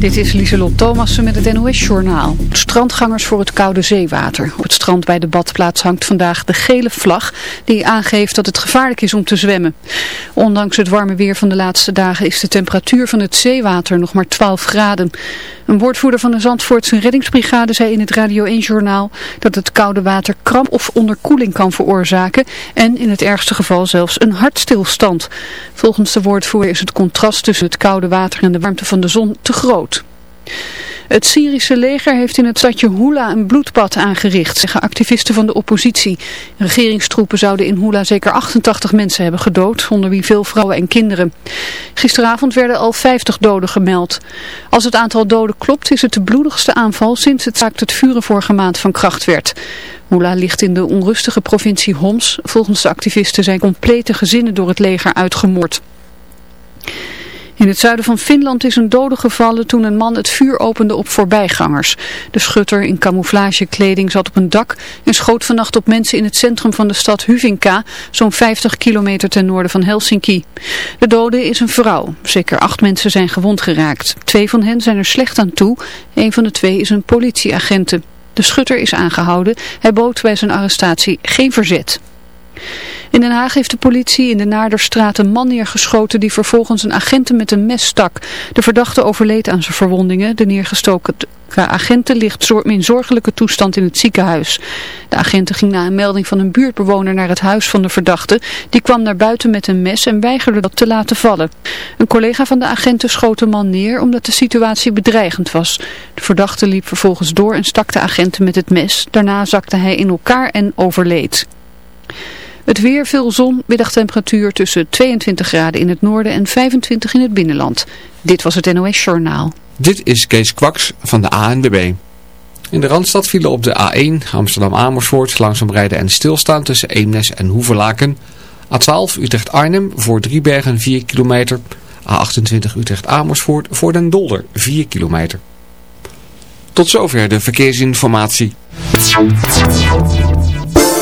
Dit is Lieselot Thomassen met het NOS-journaal. Strandgangers voor het koude zeewater. Op het strand bij de badplaats hangt vandaag de gele vlag die aangeeft dat het gevaarlijk is om te zwemmen. Ondanks het warme weer van de laatste dagen is de temperatuur van het zeewater nog maar 12 graden. Een woordvoerder van de Zandvoortse reddingsbrigade zei in het Radio 1-journaal dat het koude water kramp of onderkoeling kan veroorzaken en in het ergste geval zelfs een hartstilstand. Volgens de woordvoerder is het contrast tussen het koude water en de warmte van de zon te groot. Het Syrische leger heeft in het stadje Hula een bloedbad aangericht, zeggen activisten van de oppositie. Regeringstroepen zouden in Hula zeker 88 mensen hebben gedood, onder wie veel vrouwen en kinderen. Gisteravond werden al 50 doden gemeld. Als het aantal doden klopt is het de bloedigste aanval sinds het zaak het vuren vorige maand van kracht werd. Hula ligt in de onrustige provincie Homs. Volgens de activisten zijn complete gezinnen door het leger uitgemoord. In het zuiden van Finland is een dode gevallen toen een man het vuur opende op voorbijgangers. De schutter in camouflagekleding zat op een dak en schoot vannacht op mensen in het centrum van de stad Hyvinkää, zo'n 50 kilometer ten noorden van Helsinki. De dode is een vrouw. Zeker acht mensen zijn gewond geraakt. Twee van hen zijn er slecht aan toe. Een van de twee is een politieagente. De schutter is aangehouden. Hij bood bij zijn arrestatie geen verzet. In Den Haag heeft de politie in de Naarderstraat een man neergeschoten die vervolgens een agenten met een mes stak. De verdachte overleed aan zijn verwondingen. De neergestoken agenten ligt in zorgelijke toestand in het ziekenhuis. De agenten ging na een melding van een buurtbewoner naar het huis van de verdachte. Die kwam naar buiten met een mes en weigerde dat te laten vallen. Een collega van de agenten schoot de man neer omdat de situatie bedreigend was. De verdachte liep vervolgens door en stak de agenten met het mes. Daarna zakte hij in elkaar en overleed. Het weer, veel zon, middagtemperatuur tussen 22 graden in het noorden en 25 in het binnenland. Dit was het NOS Journaal. Dit is Kees Kwaks van de ANWB. In de Randstad vielen op de A1 Amsterdam-Amersfoort langzaam rijden en stilstaan tussen Eemnes en Hoeverlaken. A12 Utrecht-Arnhem voor Driebergen 4 kilometer. A28 Utrecht-Amersfoort voor Den Dolder 4 kilometer. Tot zover de verkeersinformatie.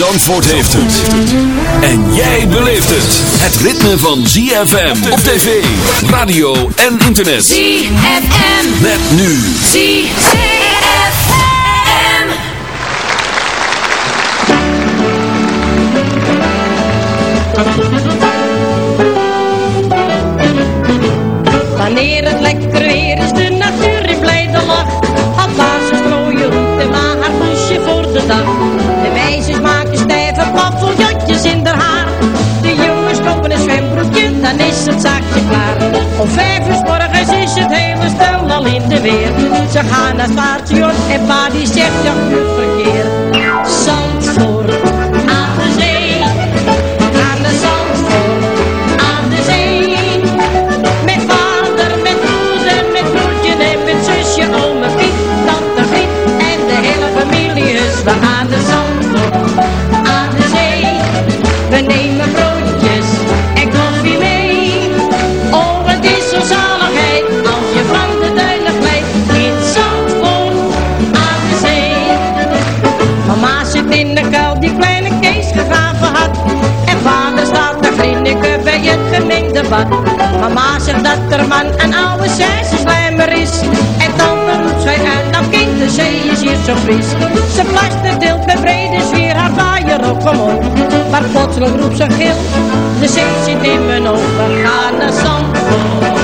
Zandvoort heeft het. En jij beleeft het. Het ritme van ZFM op tv, radio en internet. ZFM. Met nu. ZFM. Wanneer het lekker weer is, de natuur in blijde. Om vijf uur morgens is het hele stel al in de weer. Ze gaan naar het station en pa die zegt, ja, goed verkeer. Dat er man een oude slijmer is. En dan roept zij uit, nou kind, de zee is hier zo fris. Ze plaster deelt met brede sfeer haar vaaier op omhoog. Maar plotseling roept ze gil, de zee zit in mijn ogen. Gaan naar Zandvoort,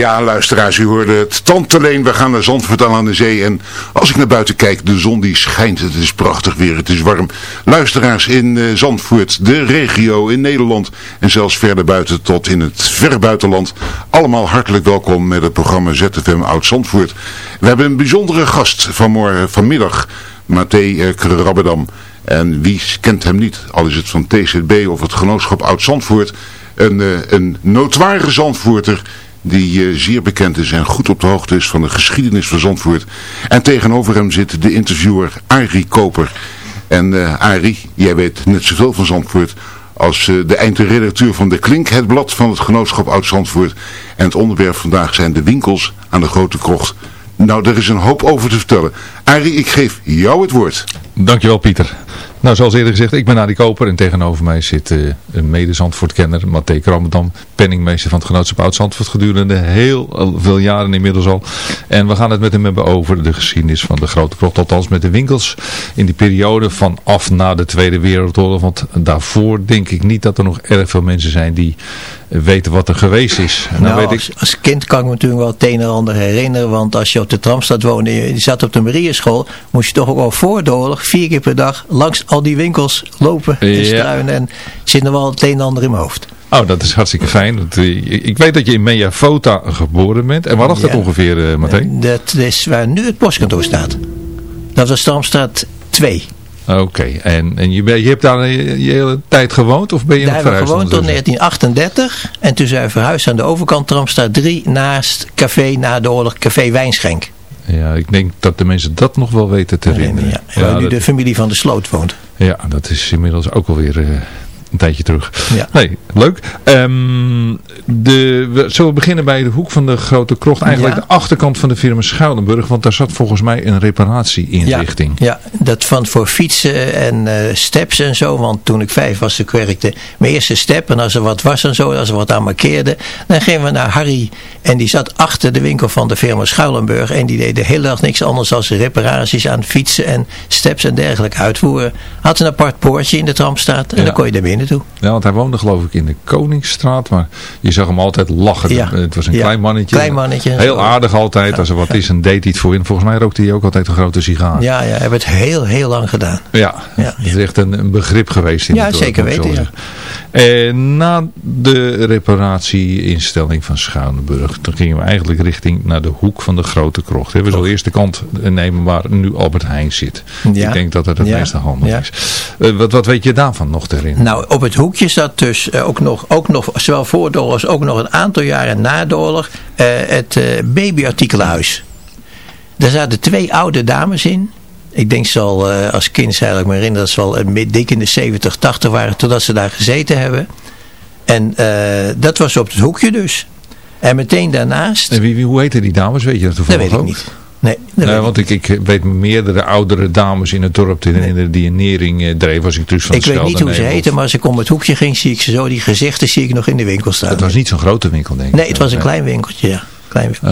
Ja, luisteraars, u hoorde het. Tante Leen, we gaan naar Zandvoort aan de zee. En als ik naar buiten kijk, de zon die schijnt. Het is prachtig weer, het is warm. Luisteraars in uh, Zandvoort, de regio in Nederland. En zelfs verder buiten tot in het verre buitenland. Allemaal hartelijk welkom met het programma ZFM Oud Zandvoort. We hebben een bijzondere gast vanmorgen, vanmiddag. Mathé uh, Krabbedam. En wie kent hem niet, al is het van TZB of het genootschap Oud Zandvoort... Een, uh, een notoire Zandvoorter die uh, zeer bekend is en goed op de hoogte is van de geschiedenis van Zandvoort. En tegenover hem zit de interviewer Arie Koper. En uh, Arie, jij weet net zoveel van Zandvoort als uh, de eindredacteur van de Klink, het blad van het genootschap Oud-Zandvoort. En het onderwerp vandaag zijn de winkels aan de Grote Krocht. Nou, er is een hoop over te vertellen. Arie, ik geef jou het woord. Dankjewel Pieter. Nou, zoals eerder gezegd, ik ben Arie Koper en tegenover mij zit uh, een mede-Zandvoortkenner, Mathé Krammerdam, penningmeester van het genootschap Oud-Zandvoort gedurende heel veel jaren inmiddels al. En we gaan het met hem hebben over de geschiedenis van de Grote Krocht, althans met de winkels in die periode vanaf na de Tweede Wereldoorlog. Want daarvoor denk ik niet dat er nog erg veel mensen zijn die weten wat er geweest is. Nou, nou weet als, ik... als, kind kan ik me natuurlijk wel het een en ander herinneren, want als je op de Tramstad woonde, je zat op de Marieschool, moest je toch ook al voor de oorlog vier keer per dag langs al die winkels lopen en struinen en zit nog wel het een en ander in mijn hoofd. Oh, dat is hartstikke fijn. Ik weet dat je in Mea Fota geboren bent. En waar lag dat ongeveer, uh? Dat is waar nu het postkantoor staat. Dat was Tramstraat 2. Oké, okay. en, en je, ben, je hebt daar je, hele tijd gewoond of ben je daar nog verhuisd? Gewoond tot 1938 en toen zijn we verhuisd aan de overkant Tramstraat 3 naast café na de oorlog Café Wijnschenk. Ja, ik denk dat de mensen dat nog wel weten te herinneren. Ja, ja, waar nu dat... de familie van de Sloot woont. Ja, dat is inmiddels ook alweer uh, een tijdje terug. Ja. Nee, leuk. Um, de, we, zullen we beginnen bij de hoek van de Grote Krocht. Eigenlijk ja. de achterkant van de firma Schuilenburg. Want daar zat volgens mij een reparatieinrichting. Ja, ja dat van voor fietsen en uh, steps en zo. Want toen ik vijf was, ik werkte mijn eerste step. En als er wat was en zo, als er wat aan markeerde. Dan gingen we naar Harry. En die zat achter de winkel van de firma Schuilenburg. En die deed de hele dag niks anders dan reparaties aan fietsen en steps en dergelijke uitvoeren. Had een apart poortje in de tramstraat. En dan kon je er binnen Ja, want hij woonde geloof ik in de Koningsstraat. Maar je zag hem altijd lachen. Ja. Het was een ja. klein mannetje. Klein mannetje. Heel aardig altijd. Als er wat is, en deed hij het voor in. Volgens mij rookte hij ook altijd een grote sigaar. Ja, ja hij heeft het heel, heel lang gedaan. Ja, ja. dat is echt een, een begrip geweest. In ja, het zeker weten. En na de reparatieinstelling van Schuinenburg, toen gingen we eigenlijk richting naar de hoek van de Grote Krocht. We zullen eerst de kant nemen waar nu Albert Heijn zit. Ja. Ik denk dat het het Ja. meeste handig Ja. is. Uh, wat, wat weet je daarvan nog te herinneren? Nou, op het hoekje zat dus uh, ook, nog, ook nog, zowel voor de oorlog als ook nog een aantal jaren na de oorlog, uh, het babyartikelenhuis. Daar zaten twee oude dames in. Ik denk ze al als kind, eigenlijk me herinneren, dat ze al dik in de 70, 80 waren, totdat ze daar gezeten hebben. En dat was op het hoekje dus. En meteen daarnaast... En wie, wie, hoe heten die dames? Weet je dat toevallig Dat weet ik ook? niet. Nee, want ik, ik weet meerdere oudere dames in het dorp die, Nee. die een nering eh, dreef als ik dus van ik weet niet hoe ze heten. maar als ik om het hoekje ging, zie ik ze zo. Die gezichten zie ik nog in de winkel staan. Het was niet zo'n grote winkel, denk ik. Nee, het was een klein winkeltje, ja.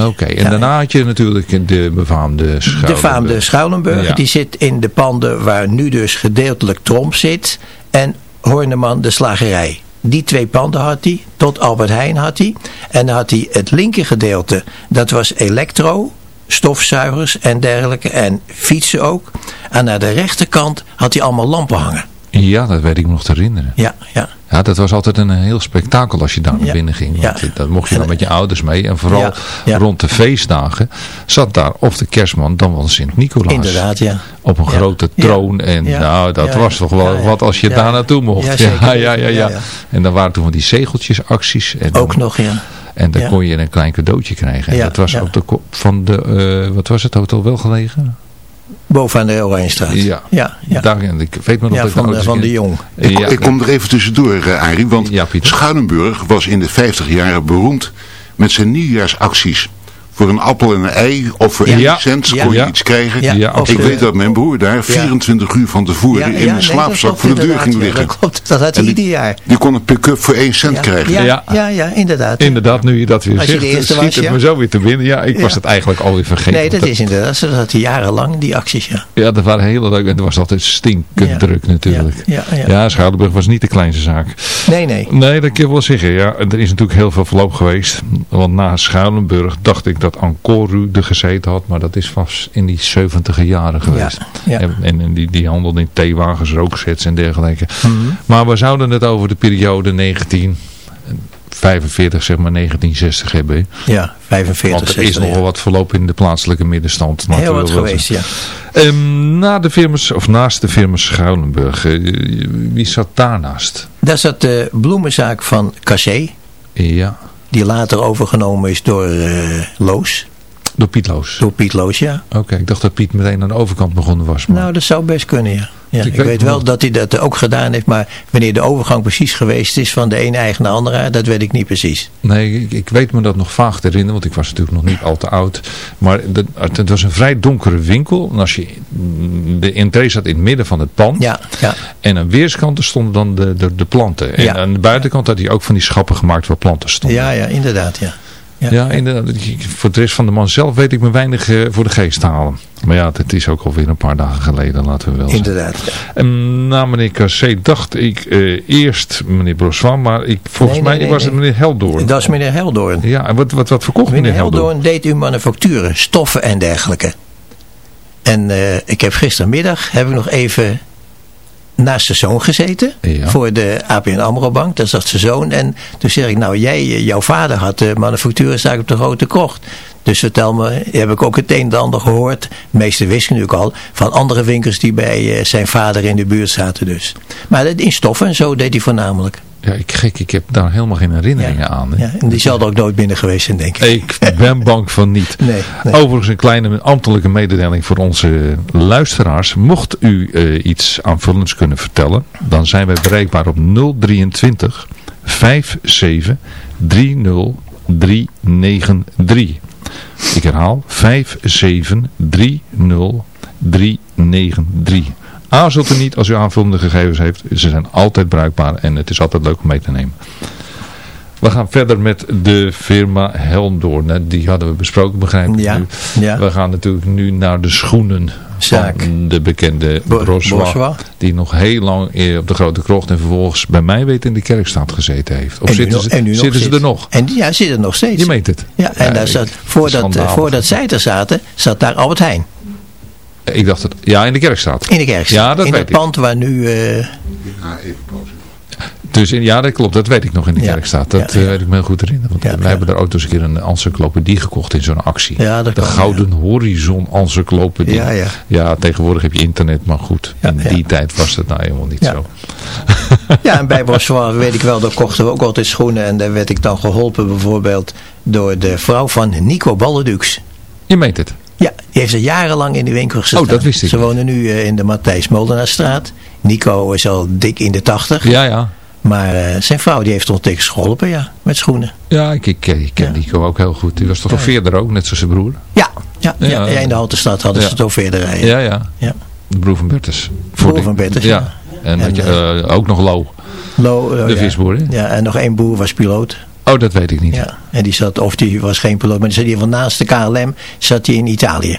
Oké, en Ja. daarna had je natuurlijk de befaamde De Schuilenburg. faamde Schuilenburg, Ja. die zit in de panden waar nu dus gedeeltelijk Tromp zit. En Horneman de slagerij. Die twee panden had hij, tot Albert Heijn had hij. En dan had hij het linker gedeelte, dat was elektro, stofzuigers en dergelijke. En fietsen ook. En naar de rechterkant had hij allemaal lampen hangen. Ja, dat weet ik me nog te herinneren. Ja, ja. Ja, dat was altijd een heel spektakel als je daar naar Ja. binnen ging. Want Ja. dat mocht je dan met je ouders mee. En vooral Ja. Rond de feestdagen zat daar of de kerstman dan wel Sint-Nicolaas. Inderdaad, ja. Op een grote troon. En nou, dat was toch wel wat als je daar naartoe mocht. Ja, Ja, ja, ja. En dan waren toen van die zegeltjesacties. En dan, Ook nog, ja. En dan Ja. kon je een klein cadeautje krijgen. En Ja, dat was ja. op de kop van de, eh, wat was het, hotel wel gelegen? Boven aan de Oranjestraat. Ja. Ja, ja. Daar, ik weet maar nog Ja, dat ik van ooit van eens de een- Jong. Ik, Ja, ik kom er even tussendoor, uh, Arie, want. Schuilenburg was in de 50 jaren beroemd met zijn nieuwjaarsacties. Voor een appel en een ei of voor Ja. 1 Ja. cent Ja. kon je Ja. iets krijgen. Ja, Ja, of Ik de- weet dat mijn broer daar 24 uur van tevoren Ja, in een dat slaapzak voor de deur ging ja, liggen. Dat klopt, dat had hij ieder jaar. Die kon een pick-up voor 1 cent krijgen. Ja, Ja. ja, ja, inderdaad. Inderdaad, nu je dat weer Als je zegt, de eerste schiet was, het ja. me zo weer te binnen. Ja, ik Ja. was het eigenlijk alweer vergeten. Nee, dat is inderdaad. Zo had hij jarenlang, die acties, ja. Ja, dat waren hele leuke. En het was altijd stinkend Ja. druk natuurlijk. Ja, ja, Schouderburg was niet de kleinste zaak. Nee, nee. Nee, dat kan je wel zeggen. Ja, er is natuurlijk heel veel verloop geweest. Want na Schuilenburg dacht ik dat Ancoru er gezeten had. Maar dat is vast in die 70 jaren geweest. ja. En, en die, die handelde in theewagens, rooksets en dergelijke. Mhm. Maar we zouden het over de periode 1945, zeg maar 1960 hebben. Ja, 45, Want er is 60, nogal ja. wat verloop in de plaatselijke middenstand. Heel wat geweest, ja. Ehm, na de firmas, of naast de firma Schuilenburg, eh, wie zat daarnaast? Daar zat de bloemenzaak van Cassé. Ja, Die later overgenomen is door eh, Loos. Door Piet Loos. Door Piet Loos, ja. Oké, ik dacht dat Piet meteen aan de overkant begonnen was. Maar... Nou, dat zou best kunnen, ja. ja Ik ik weet wel dat hij dat ook gedaan heeft. Maar wanneer de overgang precies geweest is van de ene eigen naar de andere, dat weet ik niet precies. Nee, ik, ik weet me dat nog vaag te herinneren, want ik was natuurlijk nog niet al te oud. Maar de- het, het was een vrij donkere winkel. En als je, de entree zat in het midden van het pand. Ja, ja. En aan weerskanten stonden dan de, de, de planten. En Ja. aan de buitenkant had hij ook van die schappen gemaakt waar planten stonden. Ja, ja, inderdaad, ja. Ja. Ja, inderdaad. Voor de rest van de man zelf weet ik me weinig eh, voor de geest te halen. Maar ja, het is ook alweer een paar dagen geleden, laten we wel zeggen. Inderdaad. ja. Na meneer Cassé dacht ik eh, eerst meneer Broswan, maar ik, volgens Nee, nee, mij nee, was het nee. meneer Heldoorn. Dat is meneer Heldoorn. Ja, en wat, wat, wat verkocht meneer, Meneer Heldoorn? Heldoorn deed uw manufacturen, stoffen en dergelijke. En eh, ik heb gistermiddag heb ik nog even naast zijn zoon gezeten. Ja. Voor de APN AMRO Bank. Daar zat zijn zoon. En toen zeg ik, nou jij, eh, jouw vader had de manufacturenzaak op de Grote Krocht. Dus vertel me, heb ik ook het een en ander gehoord. De meeste wisten natuurlijk al. Van andere winkels die bij eh, zijn vader in de buurt zaten dus. Maar in stoffen en zo deed hij voornamelijk. Ja, ik gek, ik heb daar helemaal geen herinneringen aan. hè. Ja, en die zal er ook nooit binnen geweest zijn denk ik. Ik ben bang van niet. Nee, nee. Overigens een kleine ambtelijke mededeling voor onze luisteraars. Mocht u eh, iets aanvullends kunnen vertellen, dan zijn wij bereikbaar op 023 57 30 393. Ik herhaal 57 30 393. Aarzelt u niet als u aanvullende gegevens heeft. Ze zijn altijd bruikbaar en het is altijd leuk om mee te nemen. We gaan verder met de firma Helmdoorn. Die hadden we besproken, begrijp ik Ja, nu. ja. We gaan natuurlijk nu naar de schoenen Zaak. van de bekende. Brossois. Die nog heel lang eh, op de Grote Krocht en vervolgens bij mij weet in de kerkstraat gezeten heeft. Of zitten, nog- ze, en nu nog zitten ze er nog? En ja, zitten er nog steeds. Je meent het. Ja, en Ja, daar zat, voordat, voordat zij er zaten, zat daar Albert Heijn. Ik dacht het. Ja, in de kerkstraat. In de kerkstraat. Ja, dat in weet het ik. pand waar nu... pauze. Dus in, ja, dat klopt. Dat weet ik nog in de Ja. kerkstraat. Dat Ja, eh, ja. weet ik me heel goed herinneren. Want wij hebben daar ook dus een keer een encyclopedie gekocht in zo'n actie. Ja, dat de kan, Gouden Horizon encyclopedie. Ja, ja. Ja, tegenwoordig heb je internet, maar goed. In die tijd was het nou helemaal niet zo. ja, en bij Brossois weet ik wel, daar kochten we ook altijd schoenen. En daar werd ik dan geholpen bijvoorbeeld door de vrouw van Nico Balledux. Je meent het. Ja, die heeft er jarenlang in de winkel gestaan. Oh, dat wist ik Ze wonen nu eh, in de Matthijs Molenaarstraat. Nico is al dik in de tachtig. Ja, ja. Maar eh, zijn vrouw die heeft ons tegen geholpen, ja, met schoenen. Ja, ik, ik, ik ken Ja. Nico ook heel goed. Die was toch Ja. een veerder ook, net zoals zijn broer? Ja, ja, ja, in de Halterstad hadden ze het ook verder rijden. Ja, ja. Ja. De broer van Bertus. Broer van Bertus, ja. En, En, had je, eh, ook nog Lo, Lo, eh, de visboer. hè? Ja, en nog één boer was piloot. Oh, dat weet ik niet. Ja. En die zat, of die was geen piloot, maar die zat hier van naast de KLM, zat hij in Italië.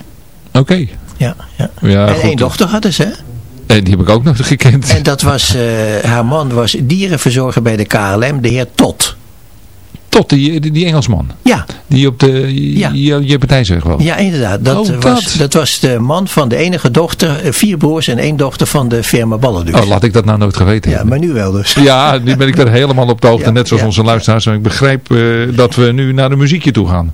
Oké. Ja, ja. Ja, en goed. één dochter hadden ze, hè? En die heb ik ook nog gekend. En dat was, eh, haar man was dierenverzorger bij de KLM, de heer Tot. Tot die, die, die Engelsman. Ja, Die op de Ja. partijzeg wel. ja inderdaad. Dat, Oh, was, dat. dat was de man van de enige dochter, eh, vier broers en één dochter van de firma Balledux. Oh, laat ik dat nou nooit geweten ja, hebben. maar nu wel dus. Ja, nu ben ik er helemaal op de hoogte, Ja, net zoals ja, onze luisteraars. En ik begrijp eh, dat we nu naar de muziekje toe gaan.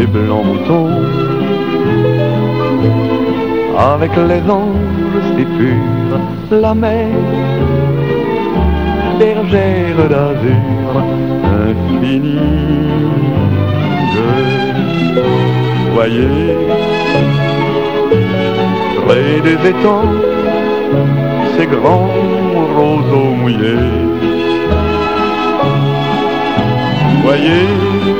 ses blancs moutons avec les anges si purs, la mer bergère d'azur infinie. Voyez, près des étangs, ces grands roseaux mouillés. Voyez,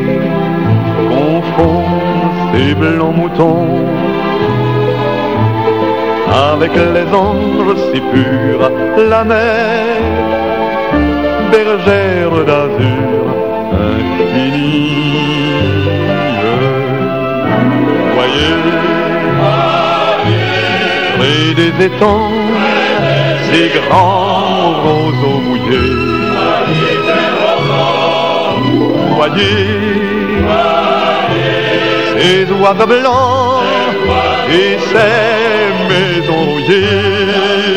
ses blancs moutons. Avec les anges si purs la mer bergère d'azur infinie. Voyez près des étangs ces grands roseaux mouillés. Voyez ces oiseaux blancs et ces maisons rouillées.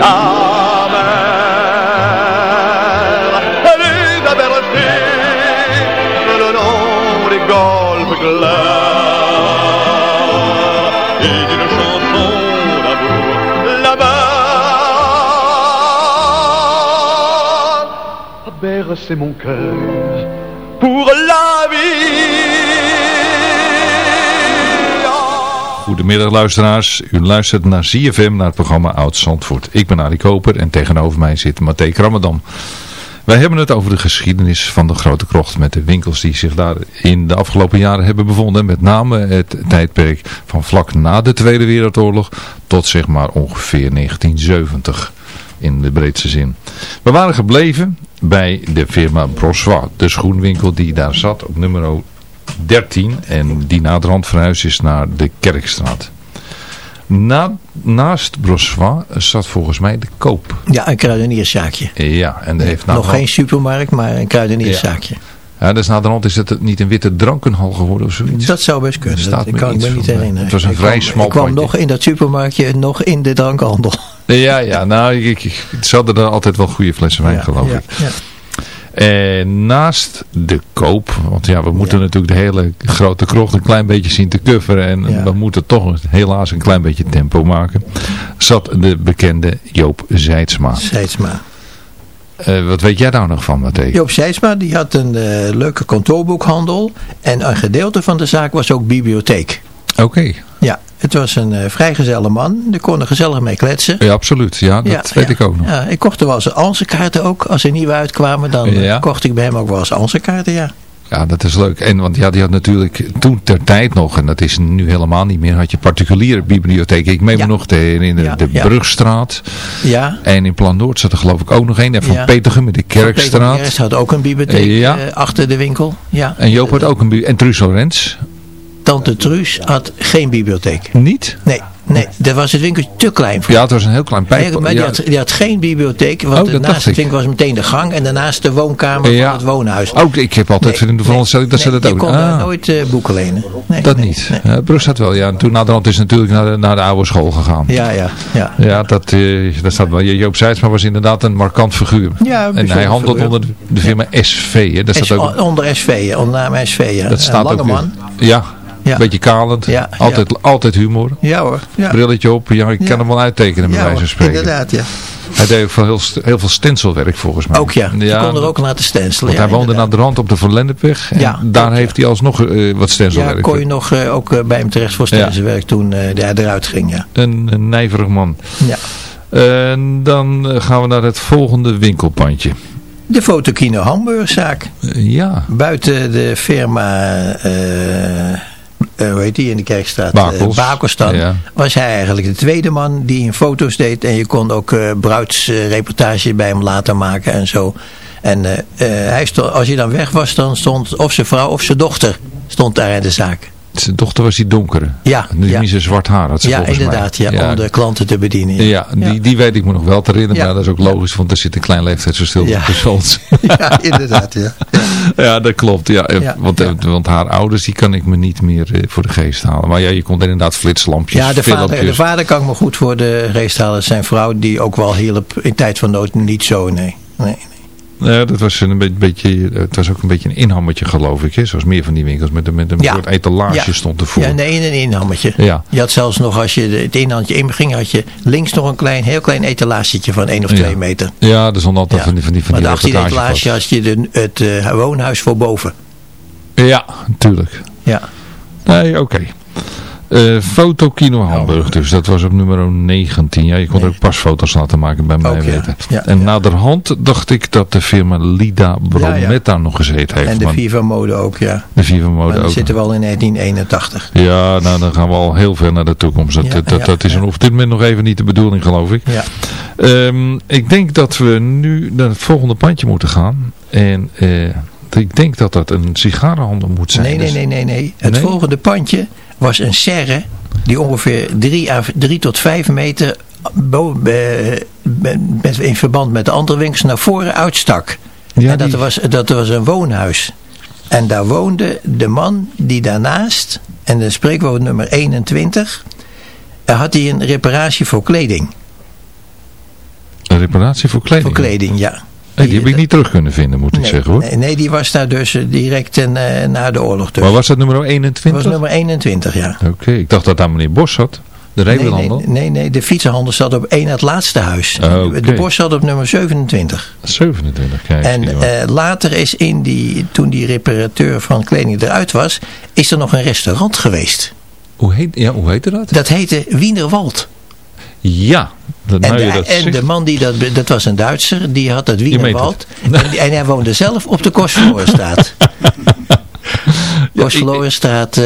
La mer, elle les a bercés le long des golfes clairs et chanson d'amour là-bas bercé mon cœur Goedemiddag luisteraars, u luistert naar ZFM, naar het programma Oud Zandvoort. Ik ben Arie Koper en tegenover mij zit Matthé Krammerdam. Wij hebben het over de geschiedenis van de Grote Krocht met de winkels die zich daar in de afgelopen jaren hebben bevonden. Met name het tijdperk van vlak na de Tweede Wereldoorlog tot zeg maar ongeveer 1970 in de breedste zin. We waren gebleven bij de firma Brossois, de schoenwinkel die daar zat op nummer 13 en die naderhand verhuisd is naar de Kerkstraat. Na, naast Brossois zat volgens mij de koop. Ja, een kruidenierszaakje. Ja, en heeft Nog geen supermarkt, maar een kruidenierszaakje. Ja, dus naderhand is het niet een witte drankenhal geworden of zoiets. Dat zou best kunnen. Staat Dat me kan ik me niet bij. herinneren. Het was een Ik vrij kwam- smal Ik kwam nog in dat supermarktje, nog in de drankhandel. Ja, ja, nou, ik, ik, ze hadden er altijd wel goede flessen wijn, Ja, geloof ja, ik. ja. En naast de koop, want ja, we moeten natuurlijk de hele grote krocht een klein beetje zien te coveren. En Ja. we moeten toch helaas een klein beetje tempo maken. Zat de bekende Joop Zeidsma. Seidsma. Eh, wat weet jij daar nog van, Matthé? Joop Seidsma die had een eh, leuke kantoorboekhandel. En een gedeelte van de zaak was ook bibliotheek. Oké, het was een eh vrijgezelle man. Daar kon er gezellig mee kletsen. ja, absoluut. Ja, dat Ja, weet ja. ik ook nog. Ja, ik kocht er wel eens Anse-kaarten ook. Als er nieuwe uitkwamen, dan eh, kocht ik bij hem ook wel eens Anse-kaarten, ja. Ja, dat is leuk. En want ja, die had natuurlijk toen ter tijd nog, en dat is nu helemaal niet meer, had je particuliere bibliotheken. Ik meen Ja. me nog de, in de, Ja, de ja. Brugstraat. Ja. En in Plan Noord zat er geloof ik ook nog één. En van Ja. Petergem in de Peter Kerkstraat. Gerst had ook een bibliotheek Ja. eh, achter de winkel. Ja. En Joop had ook een bu- En Truus Lorenz? Tante Truus had geen bibliotheek. Niet? Nee, Nee, dat was het winkeltje te klein voor. Ja, het was een heel klein pijp. Nee, maar die, ja. had, die had geen bibliotheek, want dacht naast het winkel was meteen de gang en daarnaast de woonkamer Ja. van het woonhuis. Ook, ik heb altijd in de veronderstelling dat ze dat je ook... kon daar Ah. nooit eh, boeken lenen. Nee, Dat nee, niet. nee. Uh, had wel, ja. En toen naderhand is natuurlijk naar de, naar de oude school gegaan. Ja, ja, ja. Ja, dat, eh dat staat wel. Joop Zijtsma was inderdaad een markant figuur. Ja, een en hij handelt onder de firma SV. Hè. Dat staat ook, onder SV, onder naam SV. Ja. dat staat een lange ook man. Ja. Een beetje kalend. Ja, altijd, altijd humor. Ja hoor. Ja. Brilletje op. Ja, ik Ja. kan hem wel uittekenen bij Ja, wijze van spreken. inderdaad, ja. Hij deed ook veel, heel, heel veel stencilwerk volgens mij. Ook ja, die kon er ook laten stencelen. Want ja, hij woonde inderdaad. naar de rand op de Van Lennepweg. En Ja, daar ja. heeft hij alsnog eh, wat Ja, stencilwerk. kon je nog eh, ook eh, bij hem terecht voor stencilwerk toen hij eruit ging, ja. Een, een nijverig man. ja. En dan gaan we naar het volgende winkelpandje. De fotokino Hamburgzaak. Ja, Buiten de firma, eh, hoe heet die in de Kerkstraat? Bakels. Eh, Bakels. Ja. Was hij eigenlijk de tweede man die in foto's deed. En je kon ook eh bruidsreportage bij hem laten maken en zo. En hij stond, als je dan weg was, dan stond of zijn vrouw of zijn dochter stond daar in de zaak. Zijn dochter was die donkere. Ja, Die ja. niet zo zwart haar had ze Ja, volgens mij. inderdaad. Ja, om de klanten te bedienen. Ja, die, die weet ik me nog wel te herinneren. Ja. Maar dat is ook logisch, want er zit een klein leeftijdsverschil Ja. tussen ons. ja, inderdaad. Ja. ja, dat klopt. Ja, want, want haar ouders, die kan ik me niet meer eh, voor de geest halen. Maar ja, je kon inderdaad flitslampjes, Ja, de vader, de vader kan ik me goed voor de geest halen. Zijn vrouw die ook wel hielp in tijd van nood niet zo, nee. nee. Ja, dat was een beetje, het was ook een beetje een inhammetje geloof ik. Hè? Zoals meer van die winkels met, een- met een Ja. soort etalage Ja. stond ervoor. Ja, nee, een inhammetje. Ja. Je had zelfs nog, als je het inhandje inging, had je links nog een klein, heel klein etalagetje van 1 of Ja. 2 meter. Ja, er stond altijd van die, van die, van maar achter die etalage had je de, het eh, woonhuis voor boven. Ja, natuurlijk. Ja. Nee, oké. Eh, Fotokino Hamburg dus. Dat was op nummer 19. Ja, je kon ook pasfoto's laten maken bij mij Ook, weten. Ja, en ja. naderhand dacht ik dat de firma Lida Brometta nog gezeten heeft. En de Viva Mode ook, ja. de Viva Mode dat ook. zitten we al in 1981. Ja, nou dan gaan we al heel ver naar de toekomst. Dat, dat, is op dit moment nog even niet de bedoeling geloof ik. Ja. Ehm, ik denk dat we nu naar het volgende pandje moeten gaan. En eh, ik denk dat dat een sigarenhandel moet zijn. Nee, nee, Dus- nee, nee, nee. Het Nee? volgende pandje was een serre die ongeveer 3 à 3 tot 5 meter in verband met de andere winkels naar voren uitstak. Ja, en dat, die- was, dat was een woonhuis. En daar woonde de man die daarnaast, en we over nummer 21, daar had hij een reparatie voor kleding. Een reparatie voor kleding? Voor kleding, ja. Nee, die heb ik niet terug kunnen vinden, moet ik zeggen hoor. nee, nee, die was daar dus eh, direct ten, eh, na de oorlog. Dus. Maar was dat nummer dat 21? was nummer 21, ja. Oké, ik dacht dat daar meneer Bos zat. De Nee, rebenhandel. nee, nee, nee, de fietsenhandel zat op één het laatste huis. Oh, oké. De bos zat op nummer 27. 27, kijk. En eh, later is in die, toen die reparateur van kleding eruit was, is er nog een restaurant geweest. hoe, heet, ja, hoe heette dat? Dat heette Wienerwald. Ja, dat, En, nou de, dat en de man die dat, dat was een Duitser, die had dat Wienerwald. En, en hij woonde zelf op de Kostverlorenstraat. Kostverlorenstraat, eh,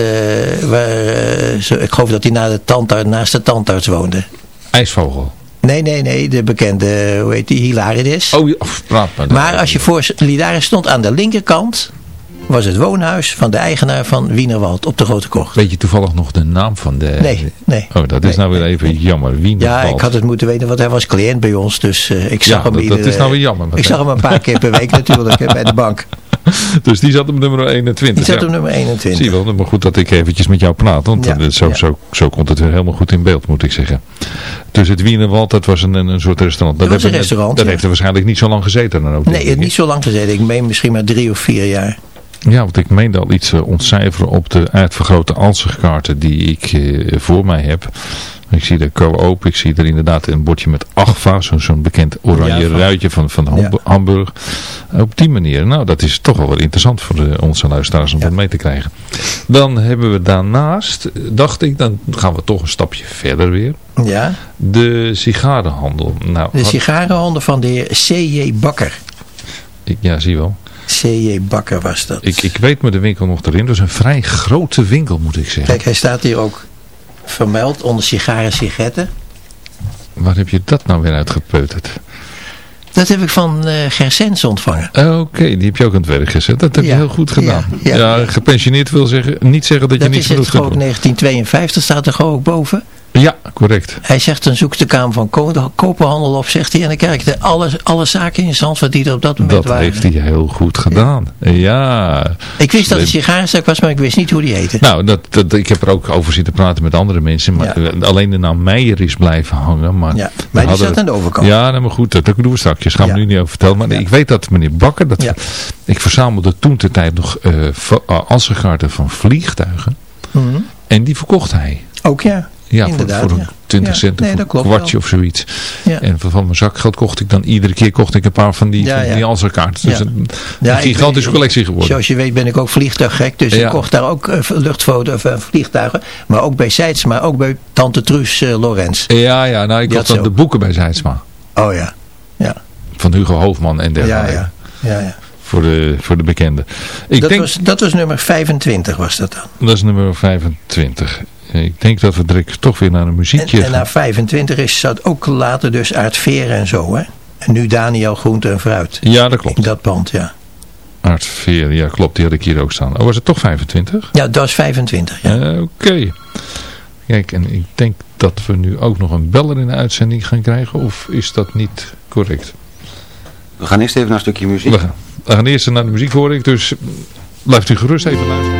waar, eh, ik geloof dat hij na de tandarts, naast de tandarts woonde. IJsvogel. Nee, nee, nee, de bekende, hoe heet die, Hilarides. Oh, ja, praat maar. Maar als je voor Lidaris stond aan de linkerkant, was het woonhuis van de eigenaar van Wienerwald op de Grote Kocht. Weet je toevallig nog de naam van de... Nee, nee. Oh, dat is Nee, nou weer even jammer. Wienerwald. Ja, ik had het moeten weten, want hij was cliënt bij ons, dus eh, ik zag Ja, hem dat- dat is nou weer jammer, Ik zag hem een paar keer per week natuurlijk bij de bank. Dus die zat op nummer 21. Die zat ja. op nummer 21. Zie je wel, maar goed dat ik eventjes met jou praat. Want Ja, dat- zo, ja. zo, zo komt het weer helemaal goed in beeld, moet ik zeggen. Dus het Wienerwald, dat was een, een, soort restaurant. Dat was hebben een restaurant, Dat heeft er waarschijnlijk niet zo lang gezeten dan ook. Nee, het niet zo lang gezeten. Ik meen misschien maar drie of vier jaar. Ja, want ik meende al iets eh, ontcijferen op de uitvergrote ansichtkaarten die ik eh, voor mij heb. Ik zie er co-op, ik zie er inderdaad een bordje met Agfa, zo'n zo'n bekend oranje Ja, ruitje van, van Ja. Hamburg. Op die manier, nou dat is toch wel wel interessant voor de, onze luisteraars om dat mee te krijgen. Dan hebben we daarnaast, eh, dacht ik, dan gaan we toch een stapje verder weer. Ja, De sigarenhandel. Nou, de sigarenhandel van de heer C.J. Bakker. ik, ja, zie wel. C.J. Bakker was dat. Ik, ik weet me de winkel nog erin. Dat is een vrij grote winkel moet ik zeggen. Kijk, hij staat hier ook vermeld onder sigaren sigaretten. Waar heb je dat nou weer uitgepeuterd? Dat heb ik van eh Gersens ontvangen. Oké, die heb je ook aan het werk gezet. Dat heb je heel goed gedaan. ja, Ja, ja. gepensioneerd wil zeggen, niet zeggen dat, Dat je niet is het genoeg gewoon kunt doen. 1952 staat er gewoon ook boven. Ja, correct. Hij zegt, dan zoekt de Kamer van Ko- de Koophandel op, zegt hij. En dan ik de alle, alle zaken in Zandvoort die er op dat moment Dat waren. heeft hij heel goed gedaan. Ja. Ik wist dat het sigarenzaak was, maar ik wist niet hoe die heette. Nou, dat, dat, ik heb er ook over zitten praten met andere mensen. Maar Ja. alleen de naam Meijer is blijven hangen. Maar, Ja, maar die staat aan de overkant. Ja, nou, maar goed, dat doen we straks. Dat gaan we Ja. nu niet over vertellen. Maar ik weet dat meneer Bakker, dat, ik verzamelde toen de tijd nog uh, van vliegtuigen. Mhm. En die verkocht hij. Ook ja. Ja, voor, Inderdaad, voor een ja. 20 Ja, cent nee, een kwartje wel. of zoiets. Ja. En van van mijn zakgeld kocht ik dan iedere keer kocht ik een paar van die, van die. Dus een, gigantische collectie geworden. Zoals je weet ben ik ook vliegtuiggek. Dus ik kocht daar ook uh, luchtfoto of uh, vliegtuigen. Maar ook bij Seitz, maar ook bij Tante Truus uh, Lorenz. Ja, ja, nou ik Die had dan de boeken bij Zijtsma. Oh ja. Ja, Van Hugo Hoofdman en ja, dergelijke. ja. ja, ja. Voor, de, voor de bekende. Ik Dat, denk, was, dat was nummer 25 was dat dan. dat is nummer 25. Ik denk dat we direct toch weer naar een En, muziekje en gaan. na 25 is zat ook later dus Aard Veren en zo hè. En nu Daniel Groente en Fruit. Ja, dat In klopt. dat pand, ja. Aard Veer, ja klopt, die had ik hier ook staan. Oh, was het toch 25? Ja, dat was 25, ja. Eh, Oké. Kijk, en ik denk dat we nu ook nog een beller in de uitzending gaan krijgen. Of is dat niet correct? We gaan eerst even naar een stukje muziek. We gaan, we gaan eerst naar de muziek hoor ik, dus blijft u gerust even luisteren.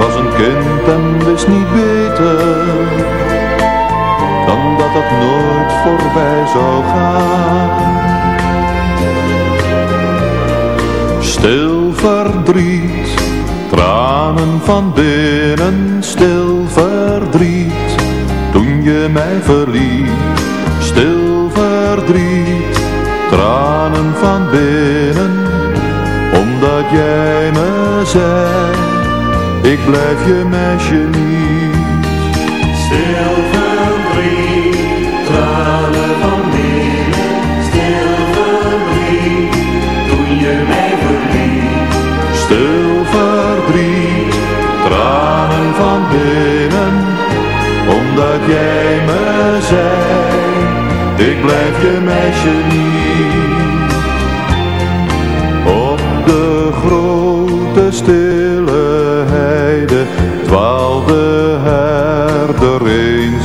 Was een kind en wist niet beter dan dat het nooit voorbij zou gaan. Stil verdriet, tranen van binnen, stil verdriet, toen je mij verliet. Stil verdriet, tranen van binnen, omdat jij me zei, ik blijf je meisje niet. Stil verdriet, tranen van binnen, stil verdriet, toen je mij verliet. Stil verdriet, tranen van binnen, omdat jij me zei, ik blijf je meisje niet.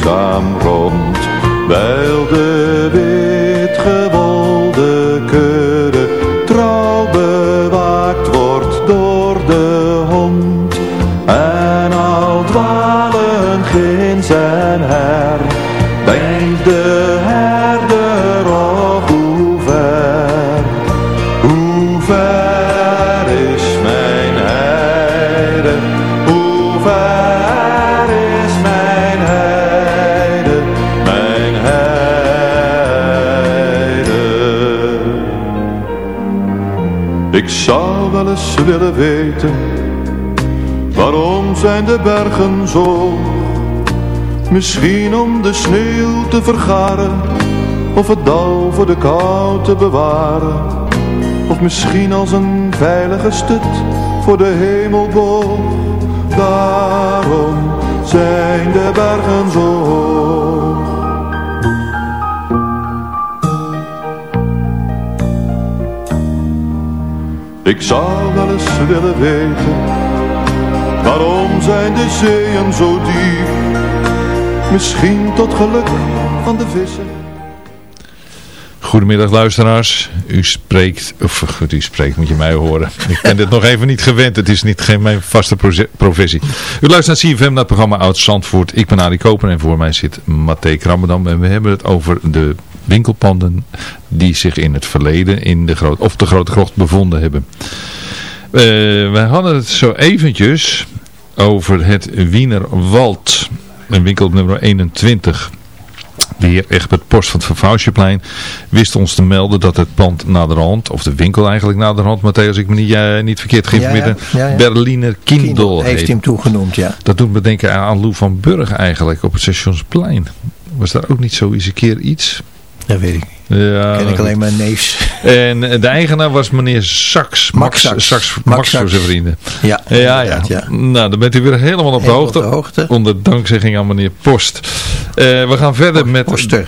Eenzaam rond, wijl de eens willen weten, waarom zijn de bergen zo? Misschien om de sneeuw te vergaren, of het dal voor de kou te bewaren. Of misschien als een veilige stut voor de hemelboog. Daarom zijn de bergen zo Ik zou wel eens willen weten, waarom zijn de zeeën zo diep? Misschien tot geluk van de vissen. Goedemiddag luisteraars. U spreekt, of goed, u spreekt, moet je mij horen. Ik ben dit nog even niet gewend. Het is niet geen mijn vaste professie. U luistert naar CFM, naar het programma Oud Zandvoort. Ik ben Arie Koper en voor mij zit Mathé Krammerdam. En we hebben het over de winkelpanden die zich in het verleden in de grote, of de Grote Krocht bevonden hebben. Eh, wij hadden het zo eventjes over het Wienerwald. Een winkel op nummer 21. De heer Egbert Post van het Vervouwsjeplein wist ons te melden dat het pand naderhand, of de winkel eigenlijk naderhand, Matthäus, als ik me niet, eh, niet verkeerd geïnformeerd heb, Ja, ja, ja. Berliner Kindel Kindle heeft heet. hij hem toegenoemd, ja. Dat doet me denken aan Lou van Burg eigenlijk, op het Stationsplein. Was daar ook niet zo eens een keer iets? Dat weet ik niet. Ja, Ken ik alleen maar neefs. En eh, de eigenaar was meneer Saks. Max, Max Saks. Voor zijn vrienden. Ja, Ja, ja. Nou, dan bent u weer helemaal op de, hoogte, op de hoogte. Onder dankzegging aan meneer Post. Eh, we gaan verder met... Poster.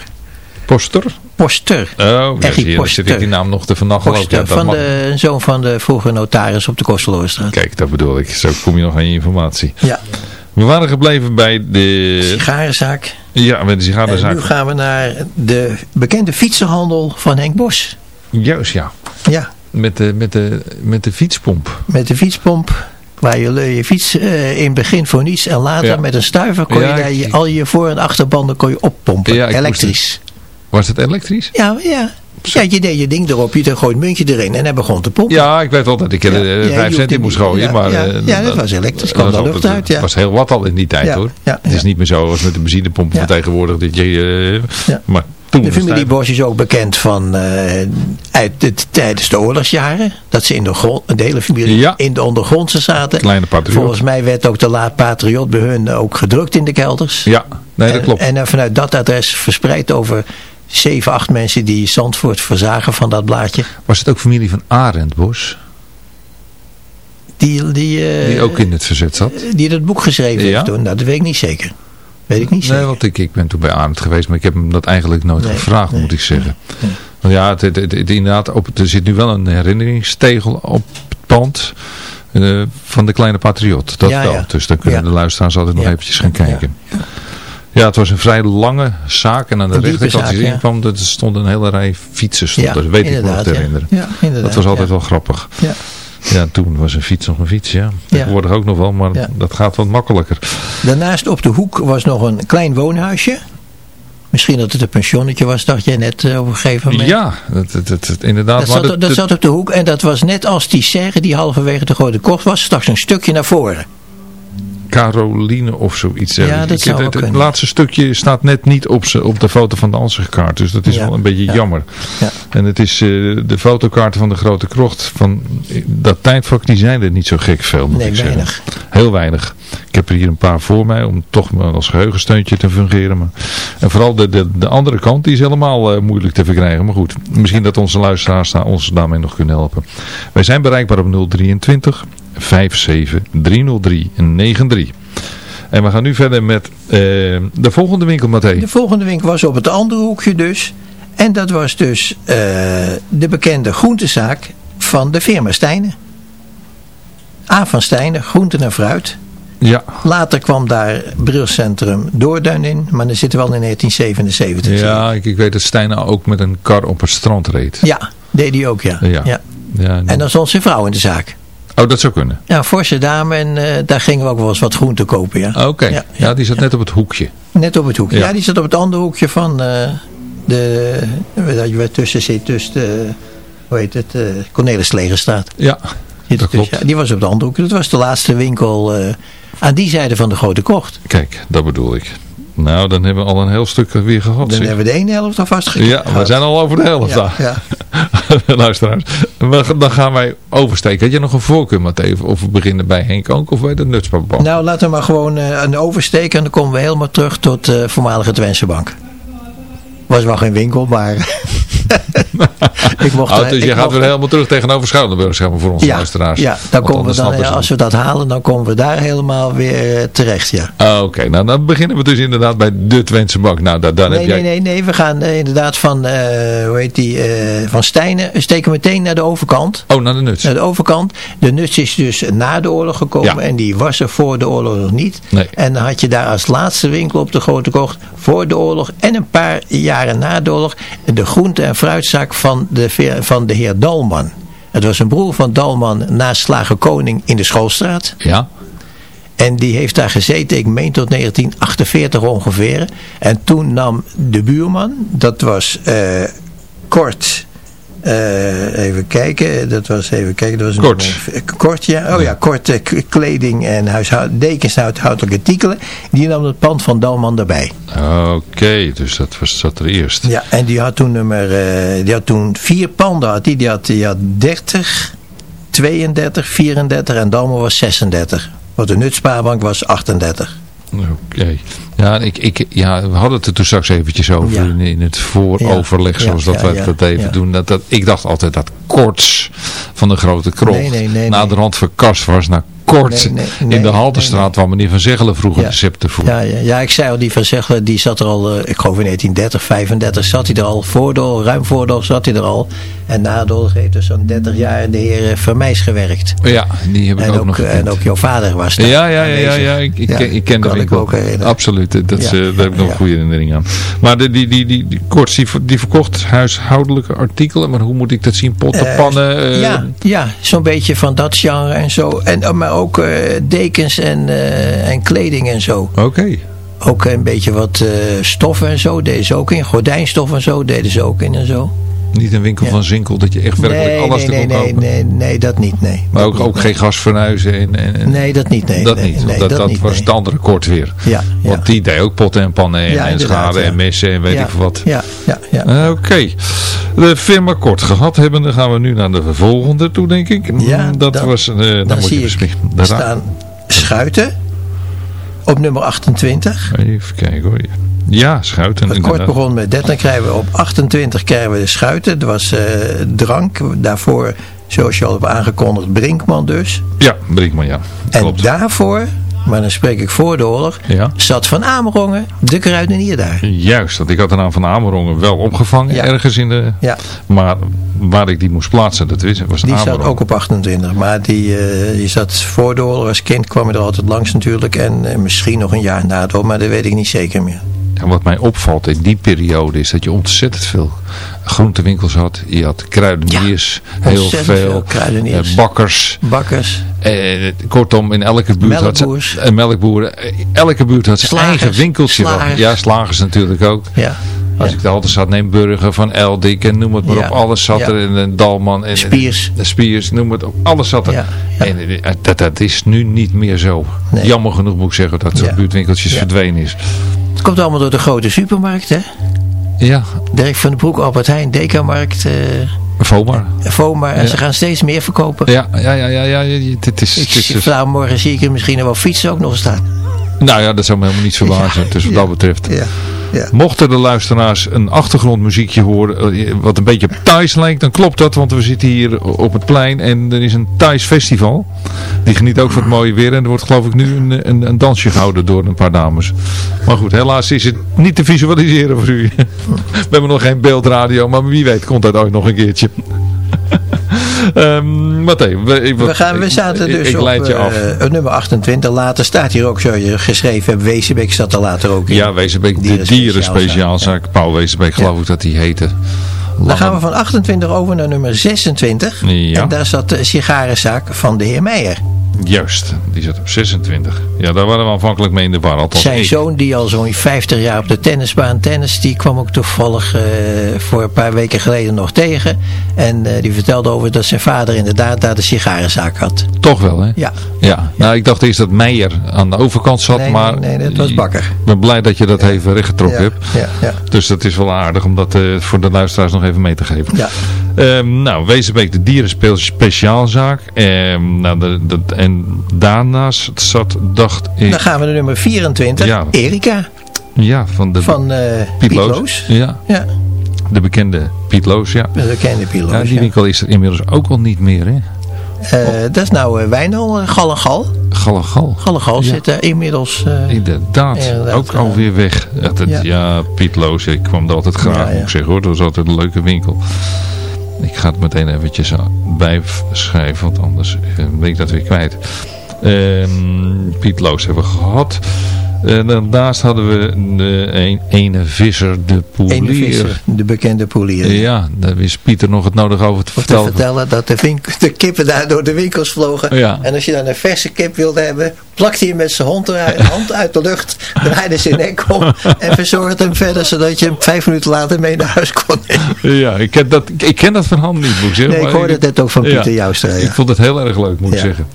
Poster? Poster. Oh, ja, zie Poster. zit ik die naam nog te vernachelen. Poster, Ja, van mag. de zoon van de vroege notaris op de Kosteloorstraat. Kijk, dat bedoel ik. Zo kom je nog aan je informatie. Ja, We waren gebleven bij de... sigarenzaak. Ja, bij de En sigarenzaak. nu gaan we naar de bekende fietsenhandel van Henk Bos. Juist, ja. Ja, Met de, met de, met de fietspomp. met de fietspomp. Waar je je fiets eh, in het begin voor niets en later Ja. met een stuiver kon Ja, je, daar je al je voor- en achterbanden kon je oppompen. Ja, Elektrisch. Was het elektrisch? Ja, ja. Ja, je deed je ding erop, je gooit een muntje erin en hij begon te pompen. Ja, ik weet wel dat ik er Ja, eh, ja, je vijf hoeft cent in moest gooien. ja, maar, ja, eh, ja, dat was elektrisch, kwam altijd- lucht uit, ja. was heel wat al in die tijd hoor. ja, Het is niet meer zo als met de benzinepomp Ja. van tegenwoordig. Dat je, eh, Ja. Maar toen De familie het Bosch is ook bekend van eh, uit de, tijdens de oorlogsjaren. Dat ze in de, grond, de hele familie Ja. in de ondergrondse zaten. Kleine patriot. Volgens mij werd ook de laat patriot bij hun ook gedrukt in de kelders. Ja, nee dat en, klopt. En eh, vanuit dat adres verspreid over zeven, acht mensen die Zandvoort verzagen van dat blaadje. Was het ook familie van Arend Bos? Die, die, eh, Die ook in het verzet zat? die dat boek geschreven Ja? heeft toen. Nou, dat weet ik niet zeker. Weet ik niet Nee, zeker. want ik, ik ben toen bij Arend geweest, maar ik heb hem dat eigenlijk nooit Nee, gevraagd, nee, moet ik zeggen. Want ja, het, het, het- het- inderdaad, op, er zit nu wel een herinneringstegel op het pand eh, van de kleine patriot. Dat Ja, wel. ja. Dus dan kunnen de luisteraars altijd nog eventjes gaan Ja. kijken. Ja. het was een vrij lange zaak. En aan de Een rechterkant die erin kwam, er stond een hele rij fietsen. Stond Ja. Dat weet ik me nog te herinneren. Dat was altijd wel grappig. Ja. Ja, toen was een fiets nog een fiets, ja. Tegenwoordig ook nog wel, maar Ja. dat gaat wat makkelijker. Daarnaast op de hoek was nog een klein woonhuisje. Misschien dat het een pensionnetje was, dacht jij net eh, op een gegeven moment. Ja, dat, dat, inderdaad. Dat maar zat, dat- zat op de hoek en dat was net als die serre die halverwege de grote kocht was, straks een stukje naar voren. Caroline of zoiets. Ja, Ik- dat zou het, het laatste stukje staat net niet op, ze, op de foto van de ansichtkaart. Dus dat is Ja, wel een beetje ja. jammer. Ja. En het is eh, de fotokaarten van de Grote Krocht. Van eh, dat tijdvak, die zijn er niet zo gek veel, moet Nee, ik weinig. Heel weinig. Ik heb er hier een paar voor mij om toch als geheugensteuntje te fungeren. Maar, en vooral de, de, de andere kant, die is helemaal eh, moeilijk te verkrijgen. Maar goed, misschien dat onze luisteraars daar, ons daarmee nog kunnen helpen. Wij zijn bereikbaar op 023 57 303 93. En we gaan nu verder met eh, de volgende winkel, Matthé. De volgende winkel was op het andere hoekje dus. En dat was dus eh, de bekende groentezaak van de firma Stijnen. A van Stijnen, groenten en fruit. Ja, Later kwam daar brilcentrum Doorduin in, maar dan zitten we al in 1977. ja ik, ik weet dat Stijn ook met een kar op het strand reed. Ja, deed hij ook, ja. Ja. ja. Ja, En dan stond zijn vrouw in de zaak. Oh, dat zou kunnen. Ja, forse dame en eh, daar gingen we ook wel eens wat groente kopen, ja. Oké, ja, Ja, die zat net op het hoekje. Net op het hoekje. Ja. Die zat op het andere hoekje van eh, de, dat je tussen zit, tussen de, hoe heet het, eh Cornelis Legerstraat. Ja, dat klopt. Die was op het andere hoekje. Dat was de laatste winkel aan die zijde van de Grote Kocht. Kijk, dat bedoel ik. Nou, dan hebben we al een heel stuk weer gehad. Dan zeg. hebben we de ene helft alvast Ja, gekeken. we zijn al over de helft ja, daar. ja. Luisteraars, dan gaan wij oversteken. Had je nog een voorkeur, Matthee? Of we beginnen bij Henk of bij de Nutspapbank? Nou, laten we maar gewoon eh, een oversteken en dan komen we helemaal terug tot de voormalige Twentse Bank. Was wel geen winkel, maar... ik mocht Oh, er- dus ik je gaat weer helemaal terug tegenover Schoudenburg, zeg maar, voor onze ja, luisteraars. Ja, dan komen we dan, ja, ze als we dat halen, dan komen we daar helemaal weer eh, terecht, ja. Ah, Oké, nou dan beginnen we dus inderdaad bij de Twentse Bank. Nou, daar, daar Nee, heb jij... nee, nee, nee, we gaan eh, inderdaad van, eh, hoe heet die, eh, van Stijnen, we steken meteen naar de overkant. Oh, naar de Nuts. Naar de overkant. De Nuts is dus na de oorlog gekomen Ja. en die was er voor de oorlog nog niet. Nee. En dan had je daar als laatste winkel op de Grote Kocht voor de oorlog en een paar jaren na de oorlog de groente- en fruitzaak van de, van de heer Dalman. Het was een broer van Dalman naast Slager Koning in de Schoolstraat. Ja. En die heeft daar gezeten, ik meen tot 1948 ongeveer. En toen nam de buurman, dat was eh, Kort, eh, even kijken, dat was even kijken. Dat was een- Kort. eh, kort, ja. Oh ja, Kort eh, kleding en huishoud, dekens en huishoudelijke artikelen. Die nam het pand van Dalman erbij. Oké, dus dat was dat er eerst. Ja, en die had toen nummer, eh, die had toen vier panden had die. Die had, die had 30, 32, 34 en Dalman was 36. Want de Nutspaarbank was 38. Oké. Ja, ik, ik, ja, we hadden het er toen straks eventjes over Ja. in, het vooroverleg, zoals ja, dat wij ja, dat even doen. Dat, dat, ik dacht altijd dat Korts van de Grote Krocht Nee, nee, nee, na nee. de rand verkast was naar Kort Nee, nee, nee, in de Halterstraat, waar meneer Van Zeggelen vroeger Ja. recepten voor. Ja, ja, ja, ik zei al, die Van Zegelen, die zat er al, eh, ik geloof in 1930, 35 zat hij er al. Voordeel, ruim voordeel zat hij er al. En na de oorlog heeft dus zo'n 30 jaar in de heer eh, Vermeijs gewerkt. Ja, die heb ik En ook, ook, nog eh, gekend. en ook jouw vader was daar Ja, ja, ja, ja, ik, ik, Ja, ken, ik ken de kan ik ook herinneren. Absoluut, dat, Ja, eh, daar heb ik nog een goede herinnering aan. Maar de, die, die, die, die Korts, die, die verkocht huishoudelijke artikelen, maar hoe moet ik dat zien? Potten, Eh, pannen? eh, ja, ja zo'n beetje van dat genre en zo. En, maar ook dekens en, en kleding en zo. Oké. Ook een beetje wat eh, stoffen en zo deden ze ook in. Gordijnstof en zo deden ze ook in en zo. Niet een winkel Ja. van Zinkel dat je echt werkelijk nee, alles nee, te nee, kon nee, kopen. nee, nee, dat niet, nee. Maar ook, niet, ook geen gasfornuizen en, en, en- Nee, dat niet, nee. dat niet. dat, dat, niet, was het andere kort weer. Ja, ja. Want die deed ook potten en pannen en, Ja, en schade en messen en weet ik wat. Ja, ja, ja. Oké. De firma kort gehad hebben, dan gaan we nu naar de volgende toe, denk ik. Ja, dat was, eh dan, Dan moet zie je ik staan schuiten op nummer 28. Even kijken hoor. Ja, schuiten. Het kort begon met 30, dan krijgen we op 28 krijgen we de schuiten. Dat was eh, drank. Daarvoor, zoals je al hebt aangekondigd, Brinkman dus. Ja, Brinkman, ja. En Klopt. daarvoor, maar dan spreek ik voor de oorlog, Ja. zat Van Amerongen, de kruidenier daar. Juist, dat ik had de naam van Amerongen wel opgevangen Ja. ergens in de... Ja. Maar waar ik die moest plaatsen, dat wist, was Die zat Amerongen. ook op 28, maar die, eh, die zat voor de oorlog. Als kind kwam je er altijd langs natuurlijk. En eh, misschien nog een jaar na het oorlog, maar dat weet ik niet zeker meer. En wat mij opvalt in die periode is dat je ontzettend veel groentewinkels had. Je had kruideniers, heel veel, veel kruideniers. eh, bakkers. Bakkers, Eh, kortom, in elke buurt had ze, eh, melkboeren. Eh, elke buurt had zijn Slagers, eigen winkeltje. slagers. Ja, slagers natuurlijk ook. ja. Als ik de altijd zat, neem Burger van Eldik en noem het maar op. Alles zat er. En, en Dalman. En, Spiers. De Spiers, noem het op. Alles zat er. En eh, dat, dat is nu niet meer zo. Nee. Jammer genoeg moet ik zeggen dat zo'n buurtwinkeltjes verdwenen is. Het komt allemaal door de grote supermarkt, hè? Ja, Dirk van den Broek, Albert Heijn, Dekamarkt, eh Vomar. Voma. En Ja. ze gaan steeds meer verkopen. Ja, ja, ja, ja, ja, dit is, Ik zie, is, zie ik er misschien nog wel fietsen ook nog staan. Nou ja, dat zou me helemaal niet verbazen. Ja, dus wat ja. dat betreft. Ja, ja. Mochten de luisteraars een achtergrondmuziekje horen eh, wat een beetje op Thais lijkt, dan klopt dat. Want we zitten hier op het plein en er is een Thais festival. Die geniet ook van het mooie weer. En er wordt geloof ik nu een, een, een dansje gehouden door een paar dames. Maar goed, helaas is het niet te visualiseren voor u. We hebben nog geen beeldradio, maar wie weet komt dat ooit nog een keertje. Mathé, we, ik- We, gaan, we zaten dus ik, op leid je af. eh, nummer 28. Later staat hier ook, zoals je geschreven hebt, Wezenbeek zat er later ook in. Ja, Wezenbeek, de Dieren speciaalzaak. Paul Wezenbeek, geloof ik dat die heette. Dan gaan we van 28 over naar nummer 26. Ja. En daar zat de sigarenzaak van de heer Meijer. Juist, die zat op 26. Ja, daar waren we aanvankelijk mee in de war. Althans, Zijn ik. zoon, die al zo'n 50 jaar op de tennisbaan tennis, die kwam ook toevallig eh, voor een paar weken geleden nog tegen. En eh, die vertelde over dat zijn vader inderdaad daar de sigarenzaak had. Toch wel, hè? Ja. Ja, nou ik dacht eerst dat Meijer aan de overkant zat, Nee, maar... nee, nee, dat was Bakker. Ik ben blij dat je dat even rechtgetrokken Ja, hebt. ja, ja. Dus dat is wel aardig om dat eh, voor de luisteraars nog even mee te geven. Ja. Ehm, nou, Wezenbeek, de dierenspeel speciaalzaak. Ehm, nou, de, de, en daarnaast zat, dacht ik... Dan gaan we naar nummer 24. Ja. Erika ja, van de van eh Piet Piet Loos. Loos. Ja, Ja, de bekende Piet Loos, ja. de bekende Piet Loos. ja die winkel is er inmiddels ook al niet meer, hè? Eh, dat is nou uh, Wijnal, uh, Gal en Gal. Gal en Gal. Gal en Gal Ja. zit er inmiddels... eh, Inderdaad, Inderdaad, ook alweer weg. Het- Ja. ja. Piet Loos, ik kwam er altijd graag, Ja, ja. moet ik zeggen hoor. Dat was altijd een leuke winkel. Ik ga het meteen eventjes bijschrijven, want anders eh, ben ik dat weer kwijt. Ehm, Piet Loos hebben we gehad. En daarnaast hadden we de een, ene visser, de poelier. Visser, de bekende poelier. Ja, daar wist Pieter nog het nodig over te Om te vertellen. vertellen dat de, winkel, de kippen daar door de winkels vlogen. Ja. En als je dan een verse kip wilde hebben, plakte hij met zijn eruit, hand uit de lucht, draaide zijn nek om en verzorgde hem verder, zodat je hem vijf minuten later mee naar huis kon nemen. Ja, ik ken, dat, ik ken dat van hand niet, moet ik zeggen. Nee, ik hoorde het net ook van Pieter ja. Ik vond het heel erg leuk, moet ik zeggen.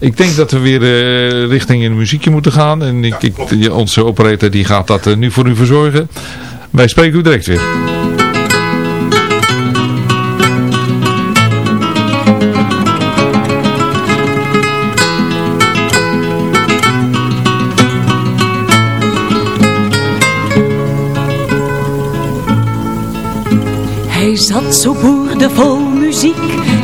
Ik denk dat we weer eh, richting een muziekje moeten gaan. En ik, ik, onze operator die gaat dat eh, nu voor u verzorgen. Wij spreken u direct weer. Hij zat zo boerdevol muziek.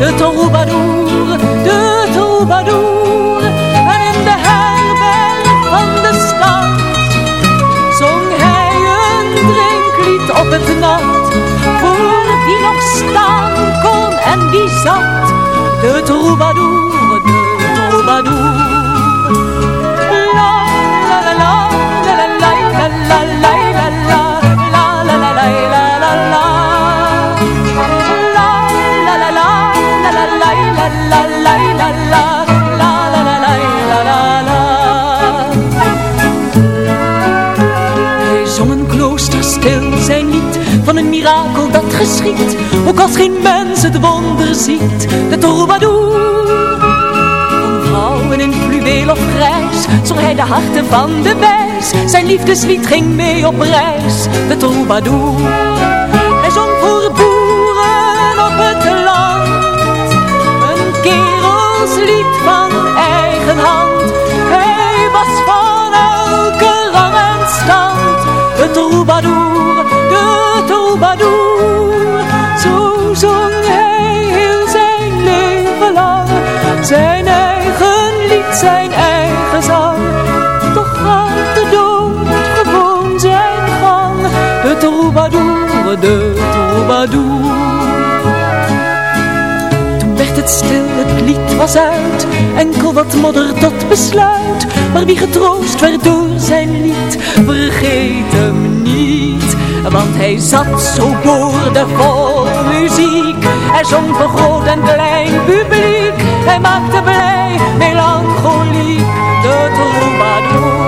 de troubadour, de troubadour. En in de herberg van de stad zong hij een drinklied op het nat. Voor wie nog staan kon en wie zat, de troubadour, de troubadour. La la la la la la la la la la la van een mirakel dat geschiet, ook als geen mens het wonder ziet. De troubadour van vrouwen in fluweel of grijs, zong hij de harten van de wijs. Zijn liefdeslied ging mee op reis, de troubadour. Hij zong voor boeren op het land, een kerelslied van eigen hand. Hij was van elke rang en stand, de troubadour, Zo zong hij heel zijn leven lang, zijn eigen lied, zijn eigen zang. Toch gaat de dood gewoon zijn gang, de troubadour, de troubadour. Toen werd het stil, het lied was uit, enkel wat modder tot besluit. Maar wie getroost werd door zijn lied, niet. Want hij zat zo boordevol muziek. Hij zong voor groot en klein publiek. Hij maakte blij melancholiek de troubadour.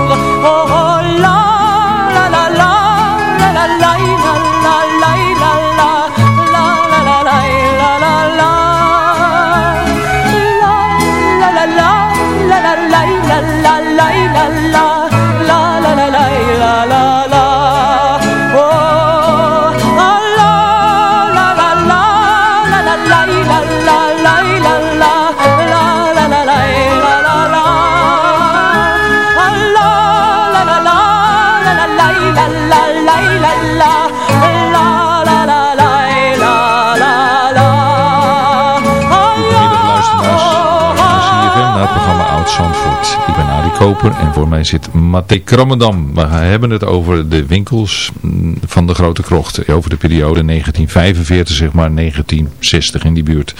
Programma Oud Zandvoort. Ik ben Arie Koper en voor mij zit Mathé Krammerdam. We hebben het over de winkels mm, van de Grote Krocht. Over de periode 1945 zeg maar 1960 in die buurt.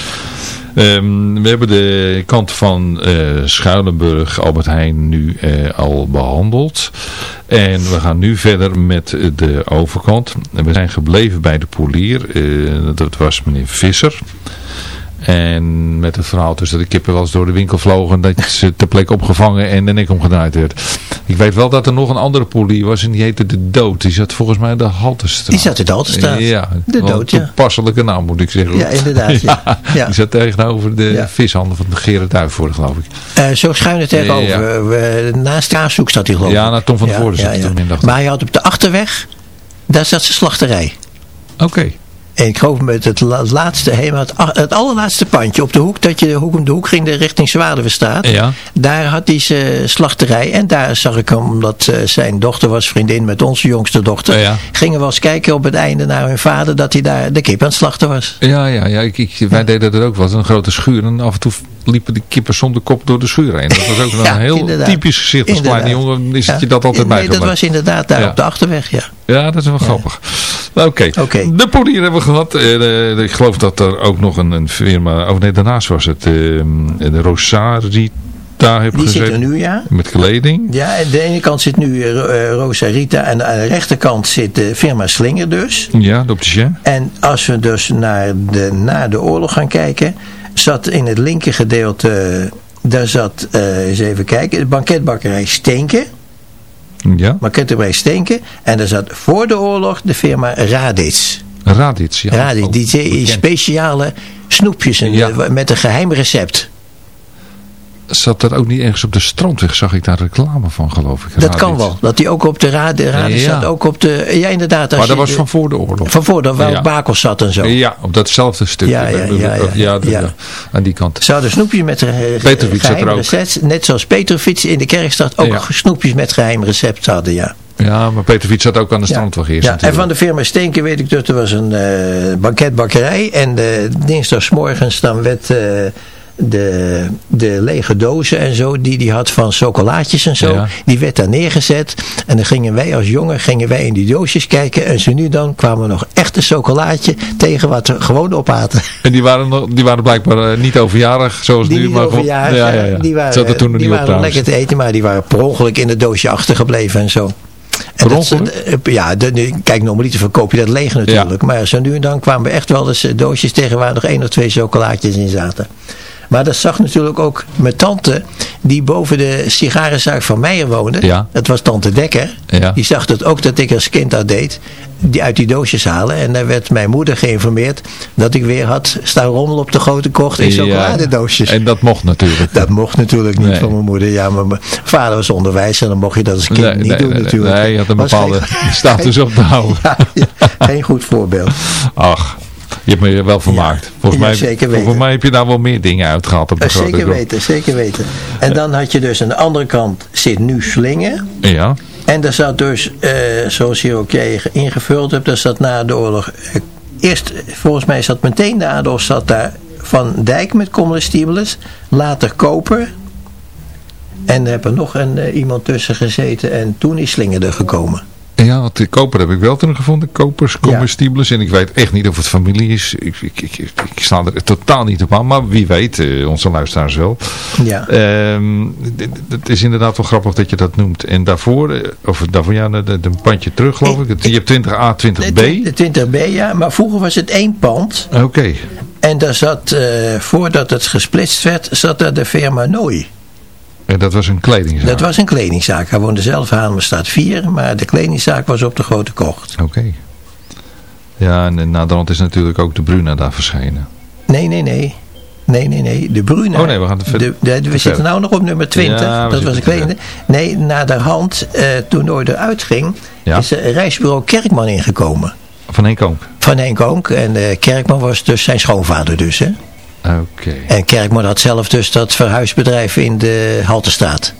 Ehm, we hebben de kant van eh, Schuilenburg, Albert Heijn nu eh, al behandeld. En we gaan nu verder met de overkant. We zijn gebleven bij de polier. Eh, dat was meneer Visser. En met het verhaal tussen de kippen wel eens door de winkel vlogen. Dat ze ter plekke opgevangen en de nek omgedraaid werd. Ik weet wel dat er nog een andere polier was. En die heette De Dood. Die zat volgens mij in de Haltestraat. Die zat in de Haltestraat. Ja. De Dood, ja. Een toepasselijke naam moet ik zeggen. Ja, inderdaad, ja. Ja. Die zat tegenover de Ja. vishandel van de Gerard Duivoort geloof ik. Eh, zo schuin er tegenover. Eh, naast Kaashoek staat hij geloof ik. Ja, naar Tom van Voorde zat hij toen in. Maar hij had op de achterweg, daar zat zijn slachterij. Oké. En ik geloof met het la- laatste, helemaal het, allerlaatste pandje op de hoek, dat je de hoek om de hoek ging de richting Zwaardewestraat. Ja. Daar had hij zijn slachterij en daar zag ik hem, omdat eh, zijn dochter was vriendin met onze jongste dochter. Ja. Gingen we eens kijken op het einde naar hun vader dat hij daar de kip aan het slachten was. Ja, ja, ja ik, ik- wij deden dat ook wel. Een grote schuur. En af en toe liepen de kippen zonder kop door de schuur heen. Dat was ook Ja, een heel inderdaad. typisch gezicht. Als kleine jongen is het je dat altijd Nee, bijgebleven. dat was inderdaad daar op de achterweg, ja. Ja, dat is wel grappig. Oké. De polier hebben we gehad. Eh, ik geloof dat er ook nog een, een firma... Oh nee, daarnaast was het. eh, de Rosarita heeft Die zit er nu, ja. Met kleding. Ja, aan de ene kant zit nu eh, Ro- eh, Rosa Rita en aan de rechterkant zit de firma Slinger dus. Ja, de opticien. En als we dus naar de, na de oorlog gaan kijken, zat in het linker gedeelte, daar zat, eh, eens even kijken, de banketbakkerij Steenke. Ja. Banketbakkerij Steenke. En daar zat voor de oorlog de firma Radits. Radits, ja. Radits, die die speciale snoepjes en, Ja. eh, met een geheim recept. Zat dat ook niet ergens op de strandweg? Zag ik daar reclame van, geloof ik. Dat kan wel. Dat die ook op de Radits Ja. zat. Ook op de, ja inderdaad. als Maar dat je was van voor de oorlog. Van voor de waar Ja. Bakels zat en zo. Ja, op datzelfde stuk. Ja, ja, ja, ja, aan die kant. Ze hadden snoepjes met er geheim recept. Net zoals Petrovic in de Kerkstad ook snoepjes met geheim recept hadden, ja. Ja, maar Peter zat ook aan de strandweg eerst Ja, en van de firma Steenke weet ik dat er was een eh banketbakkerij. En de, dinsdagsmorgens dan werd eh, de, de lege dozen en zo, die die had van chocolaatjes en zo, Ja. die werd daar neergezet. En dan gingen wij als jongen gingen wij in die doosjes kijken. En zo nu dan kwamen we nog echt een chocolaatje tegen wat we gewoon opaten. En die waren, nog, die waren blijkbaar eh, niet overjarig, zoals Die nu. niet maar over gewoon- jaren, ja, ja, ja. die waren, Zat er toen nog die niet waren lekker te eten, maar die waren per ongeluk in het doosje achtergebleven en zo. En dat- eh, ja, de, kijk, normaliter verkoop je dat leeg natuurlijk. Maar zo nu en dan kwamen we echt wel eens eh, doosjes tegen waar nog één of twee chocolaatjes in zaten. Maar dat zag natuurlijk ook mijn tante, die boven de sigarenzaak van Meijer woonde. Ja. Dat was tante Dekker. Ja. Die zag dat ook dat ik als kind dat deed. Die uit die doosjes halen. En daar werd mijn moeder geïnformeerd dat ik weer had staan rommelen op de grote kocht in Ja. chocoladedoosjes. En dat mocht natuurlijk. Dat mocht natuurlijk niet Nee. van mijn moeder. Ja, maar mijn vader was onderwijzer en dan mocht je dat als kind Nee, niet nee, doen natuurlijk. Nee, je had een bepaalde status op te houden. Geen goed voorbeeld. Ach, je hebt me er wel vermaakt. Volgens, mij, zeker volgens mij heb je daar wel meer dingen uitgehaald op de Eh, grote Zeker weten, zeker weten. En dan had je dus aan de andere kant zit nu Slingen. Ja. En daar zat dus, eh, zoals je ook jij ingevuld hebt, daar zat na de oorlog. eh, eerst, volgens mij zat meteen na de oorlog zat daar Van Dijk met comestibles. Later Koper. En er heb er nog een, iemand tussen gezeten. En toen is Slingen er gekomen. Ja, want de koper heb ik wel teruggevonden. Kopers, comestibles. En ik weet echt niet of het familie is. Ik, ik, ik, ik, ik sta er totaal niet op aan. Maar wie weet, eh, onze luisteraars wel. Ja. D- Het is inderdaad wel grappig dat je dat noemt. En daarvoor, eh, of daarvoor ja, een pandje terug geloof ik. Je hebt 20A, 20B. De 20B, ja. Maar vroeger was het één pand. Oké. En daar zat, eh, voordat het gesplitst werd, zat daar de firma Nooi. En dat was een kledingzaak. Dat was een kledingzaak. Hij woonde zelf aan staat 4, maar de kledingzaak was op de Grote Kocht. Oké. Ja, en na de hand is natuurlijk ook de Bruna daar verschenen. Nee, nee, nee. Nee, nee, nee. De Bruna. Oh nee, we gaan de, de- we zitten nou nog op nummer 20. Ja, dat was de te kleding. Nee, na de hand, eh, toen Noord eruit ging, Ja. is er reisbureau Kerkman ingekomen. Van Henk Oonk. Van Henk Oonk. En eh, Kerkman was dus zijn schoonvader dus. Hè? Oké. En Kerkman had zelf dus dat verhuisbedrijf in de Haltestraat.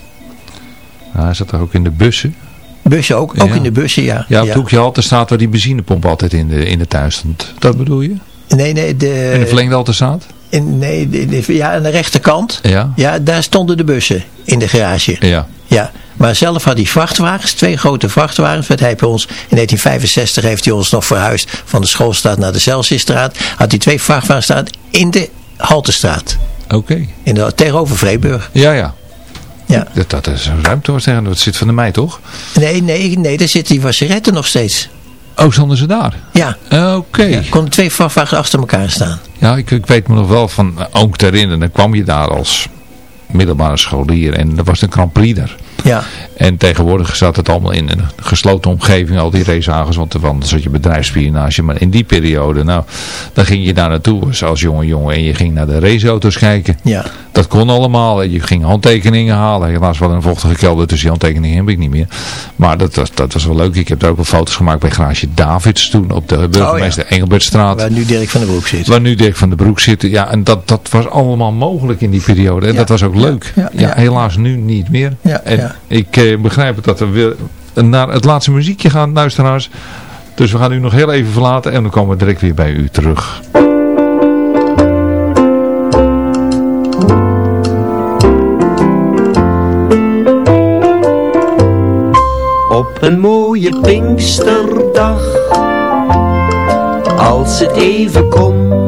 Nou, hij zat er ook in de bussen. Bussen ook, ook Ja. in de bussen, ja. Ja, op het hoekje staat waar die benzinepomp altijd in de, in de tuin stond. Dat bedoel je? Nee, nee, de... In de verlengde halte staat? In, nee, de- de- ja, aan de rechterkant. Ja. Ja, daar stonden de bussen in de garage. Ja. Ja, maar zelf had hij vrachtwagens, twee grote vrachtwagens. Want hij bij ons, in 1965 heeft hij ons nog verhuisd van de schoolstraat naar de Celsiusstraat. Had hij twee vrachtwagens staan in de Haltestraat. Oké. In de, tegenover Vreeburg. Ja, ja. Ja. Dat, dat is een ruimte hoor zeggen. Dat zit van de mei toch? Nee, nee, nee, daar zitten die wasseretten nog steeds. Oh, stonden ze daar? Ja. Oké. Er konden twee vrachtwagens achter elkaar staan. Ja, ik, ik weet me nog wel van eh, Oonk erin. En dan kwam je daar als middelbare scholier. En er was een Grand Prix daar. Ja. En tegenwoordig zat het allemaal in een gesloten omgeving, al die racewagens, want er zat je bedrijfsspionage. Maar in die periode, nou, dan ging je daar naartoe als jonge jongen en je ging naar de raceauto's kijken. Ja. Dat kon allemaal. Je ging handtekeningen halen. Helaas wel een vochtige kelder, dus die handtekeningen heb ik niet meer. Maar dat was, dat was wel leuk. Ik heb daar ook wel foto's gemaakt bij Garage Davids toen op de burgemeester Engelbertstraat. Waar nu Dirk van den Broek zit. Waar nu Dirk van den Broek zit. Ja, en dat, dat was allemaal mogelijk in die periode. En dat was ook leuk. Ja, helaas nu niet meer. en ik eh, begrijp dat we weer naar het laatste muziekje gaan, luisteraars. Dus we gaan u nog heel even verlaten en dan komen we direct weer bij u terug. Op een mooie Pinksterdag, als het even kon,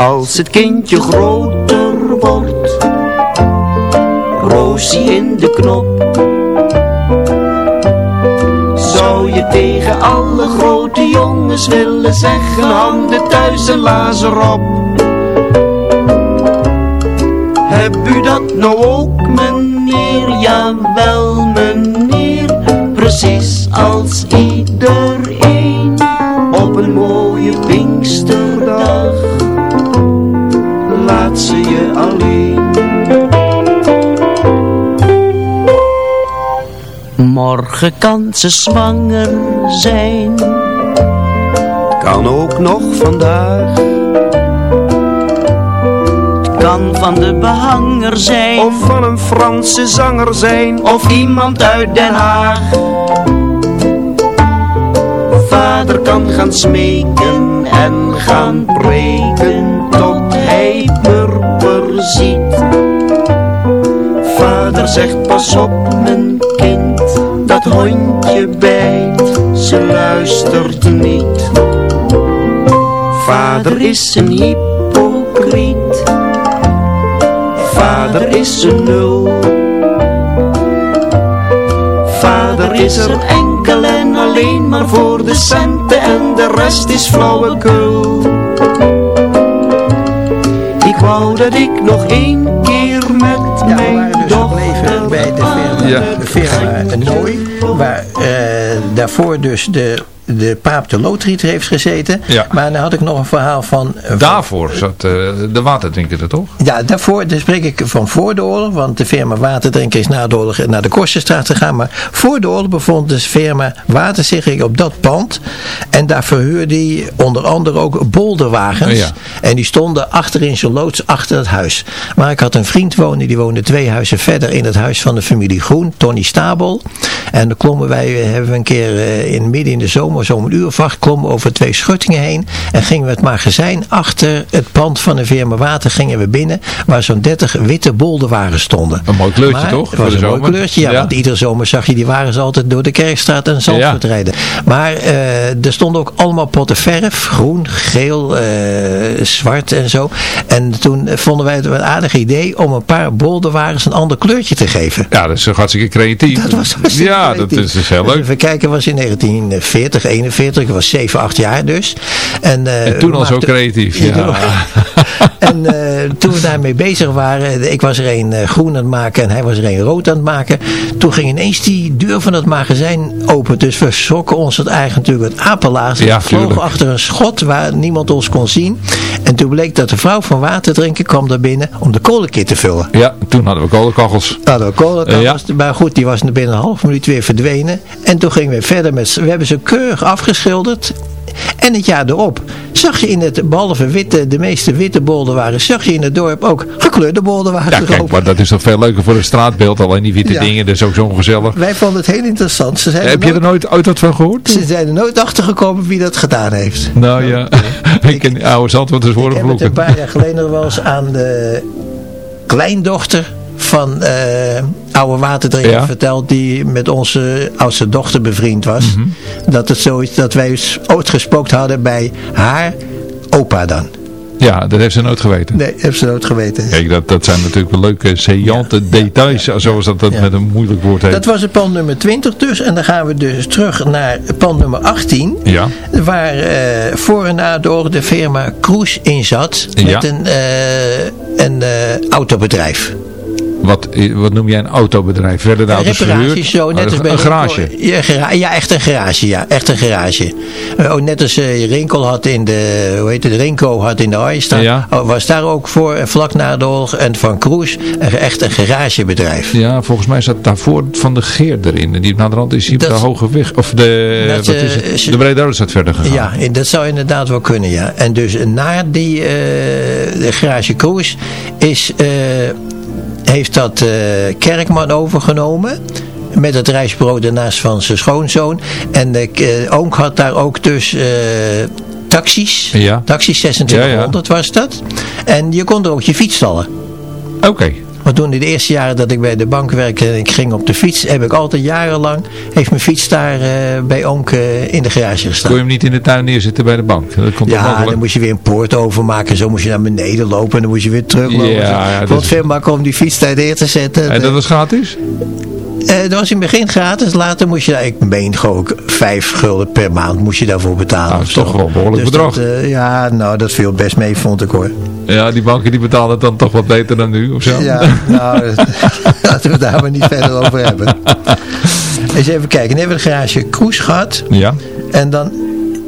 Als het kindje groter wordt, Roosie in de knop. Zou je tegen alle grote jongens willen zeggen, handen thuis en lazer op. Heb u dat nou ook meneer? Jawel meneer, precies als iedereen Laat ze je alleen. Morgen kan ze zwanger zijn, kan ook nog vandaag. Kan van de behanger zijn. Of van een Franse zanger zijn. Of iemand uit Den Haag. Vader kan gaan smeken en gaan preken ziet Vader zegt pas op mijn kind Dat hondje bijt, ze luistert niet Vader is een hypocriet Vader is een nul. Vader is er enkel en alleen maar voor de centen en de rest is flauwekul. Wou dat ik nog één keer met ja, mijn dus dochter bij de firma, ja. de firma Nooi, waar uh, daarvoor dus de de paap de loodgieter heeft gezeten. Ja. Maar dan had ik nog een verhaal van... van daarvoor zat uh, de waterdrinker er toch? Ja, daarvoor dan spreek ik van voor de oorlog. Want de firma Waterdrinker is na de oorlog naar de Korsenstraat gegaan. Maar voor de oorlog bevond de firma Water zich op dat pand. En daar verhuurde hij onder andere ook bolderwagens. Ja. En die stonden achter in zijn loods achter het huis. Maar ik had een vriend wonen. Die woonde twee huizen verder in het huis van de familie Groen. Tony Stabel. En dan klommen wij, hebben we een keer uh, in midden in de zomer zo'n uur of acht klommen over twee schuttingen heen. En gingen we het magazijn achter het pand van de firma Water gingen we binnen. Waar zo'n 30 witte bolderwagens stonden. Een mooi kleurtje maar, toch? Het was een mooi kleurtje, ja, ja, Want iedere zomer zag je die wagens altijd door de Kerkstraat en Zandvoort ja. rijden. Maar uh, er stonden ook allemaal potten verf. Groen, geel, uh, zwart en zo. En toen vonden wij het een aardig idee om een paar bolderwagens een ander kleurtje te geven. Ja, dat is hartstikke creatief. Dat was hartstikke Ja, creatief. dat is dus heel leuk. Even kijken, was in 1940, 41, ik was 7, 8 jaar dus. En, uh, en toen al zo creatief, ja. En eh, toen we daarmee bezig waren, ik was er een eh, groen aan het maken en hij was er een rood aan het maken. Toen ging ineens die deur van het magazijn open. Dus we schrokken ons het eigenlijk natuurlijk het apenlaars. Ja, we vlogen tuurlijk. achter een schot waar niemand ons kon zien. En toen bleek dat de vrouw van water drinken kwam daar binnen om de kolenkit te vullen. Ja, toen hadden we kolenkachels. Hadden we kolenkachels, Eh, ja. maar goed, die was binnen een half minuut weer verdwenen. En toen gingen we verder met, we hebben ze keurig afgeschilderd. En het jaar erop zag je in het, behalve witte, de meeste witte bolderwaren, zag je in het dorp ook gekleurde bolderwaren Ja, kijk, maar dat is toch veel leuker voor een straatbeeld. Alleen die witte Ja. dingen, dat is ook zo ongezellig. Wij vonden het heel interessant. Ze zijn, Heb er je er nooit, ooit wat van gehoord? ze zijn er nooit achter gekomen wie dat gedaan heeft. Nou ja, ik ken die oude zandwoord eens horen Ik heb het een paar jaar geleden wel eens aan de kleindochter van eh oude waterdrinker Ja. verteld die met onze oudste dochter bevriend was. Mhm. Dat het zoiets dat wij ooit gespookt hadden bij haar opa dan. Ja, dat heeft ze nooit geweten. Nee, heeft ze nooit geweten. Kijk, dat, dat zijn natuurlijk wel leuke, saillante details, zoals dat, dat Ja. met een moeilijk woord heet. Dat was het pand nummer 20 dus. En dan gaan we dus terug naar pand nummer 18. Ja. Waar eh, voor en na door de firma Cruise in zat. Met Ja. een, eh, een eh, autobedrijf. Wat, wat noem jij een autobedrijf? Werden de auto's gehuurd? zo, net Oh, als bij een garage. Ja, echt een garage, ja. Echt een garage. Eh, ook net als eh, Rinkel had in de, hoe heet het, Rinko had in de Ooister. Ja. Was daar ook voor, eh, vlak na de oorlog, en van een- echt een garagebedrijf. Ja, volgens mij zat daarvoor Van de Geer erin. En die naar de rand is op Dat- de Hoge Weg. Of de, Dat, wat is het? de Breda zat verder gegaan. Ja, dat zou inderdaad wel kunnen, ja. En dus na die de garage Cruise is, heeft dat eh, Kerkman overgenomen. Met het reisbureau daarnaast van zijn schoonzoon. En de eh, oom had daar ook dus eh, taxis. Ja. Taxis 2600 was dat. En je kon er ook je fiets stallen. Oké. Want toen in de eerste jaren dat ik bij de bank werkte en ik ging op de fiets, heb ik altijd jarenlang, heeft mijn fiets daar eh, bij Onk eh, in de garage gestaan. Kon je hem niet in de tuin neerzetten bij de bank? Dat komt Ja, dan moest je weer een poort overmaken. Zo moest je naar beneden lopen. En dan moest je weer teruglopen. Ja, ja, het veel makkelijker om die fiets daar neer te zetten. En dat was gratis? Eh, dat was in het begin gratis. Later moest je, ik meen gewoon vijf gulden per maand moest je daarvoor betalen. Nou, dat is zo. toch wel een behoorlijk Dus bedrag. dat, eh, ja, nou dat viel best mee vond ik hoor. Ja, die banken die betalen het dan toch wat beter dan nu, of zo? Ja, nou, laten we het daar maar niet verder over hebben. Eens even kijken. Dan hebben we de garage Kroes gehad. Ja. En dan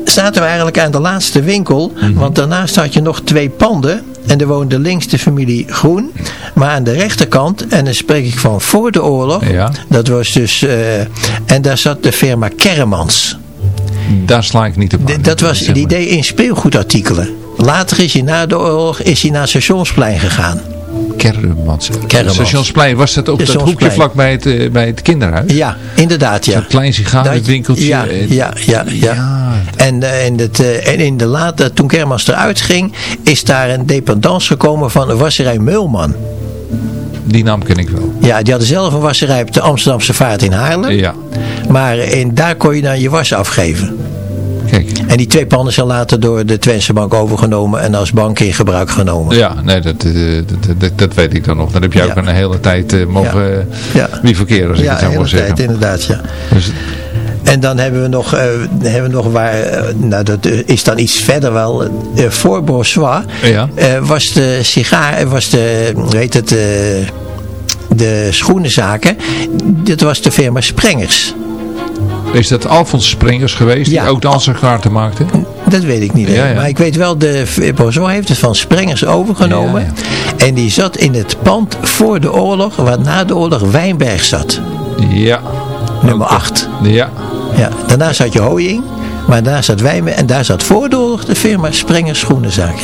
zaten we eigenlijk aan de laatste winkel. Mhm. Want daarnaast had je nog twee panden. En er woonde links de familie Groen. Maar aan de rechterkant, en dan spreek ik van voor de oorlog. Ja. Dat was dus, eh, en daar zat de firma Kermans. Daar sla ik niet op aan. Dat was het idee in speelgoedartikelen. Later is hij na de oorlog is hij naar Stationsplein gegaan. Kermans. Stationsplein, was dat ook dat Stationsplein. hoekje vlak bij het, eh, bij het kinderhuis? Ja, inderdaad ja. Zo'n klein sigarenwinkeltje. Ja, en- ja, ja, ja. En, eh, en, het, eh, en in de late, toen Kermans eruit ging, is daar een dependance gekomen van een wasserij Meulman. Die naam ken ik wel. Ja, die hadden zelf een wasserij op de Amsterdamse Vaart in Haarlem. Ja. Maar in, daar kon je dan je was afgeven. En die twee panden zijn later door de Twentse Bank overgenomen en als bank in gebruik genomen. Ja, nee, dat, eh, dat, dat, dat weet ik dan nog. Dan heb je ook Ja. een hele tijd eh, mogen eh, Ja. bivakeren, als ik ja, het zo de mag hele zeggen. tijd inderdaad, ja. Dus, En dan hebben we nog, eh, hebben we nog waar, eh, nou dat eh, is dan iets verder wel, eh, voor Bourgeois Ja. eh, was de sigaar, eh, was de, heet het, eh, de schoenenzaken, dat was de firma Sprengers. Is dat Alfons Springers geweest, Ja. die ook de Anserkaarten maakte? Dat weet ik niet. Ja. Maar ik weet wel, de Bourgeois heeft het van Sprengers overgenomen. En die zat in het pand voor de oorlog, waar na de oorlog Wijnberg zat. Ja. Nummer 8. Ja. Ja, daarna zat je Hooying, maar daar zat Wijnberg. En daar zat voor de oorlog de firma Sprengers Schoenenzaak.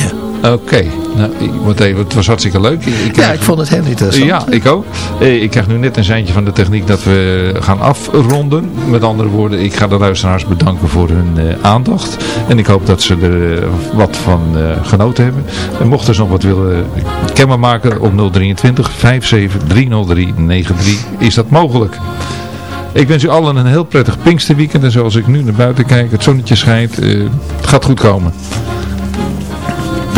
Oké, nou, even, het was hartstikke leuk. Ik, Ja, ik vond het heel interessant. Ja, ik ook. Eh, Ik krijg nu net een seintje van de techniek dat we gaan afronden. Met andere woorden, ik ga de luisteraars bedanken voor hun eh, aandacht. En ik hoop dat ze er eh, wat van genoten hebben. En mochten ze nog wat willen kenbaar maken op 023 57 303 93 is dat mogelijk. Ik wens u allen een heel prettig Pinksterweekend. En zoals ik nu naar buiten kijk, het zonnetje schijnt. het gaat goed komen.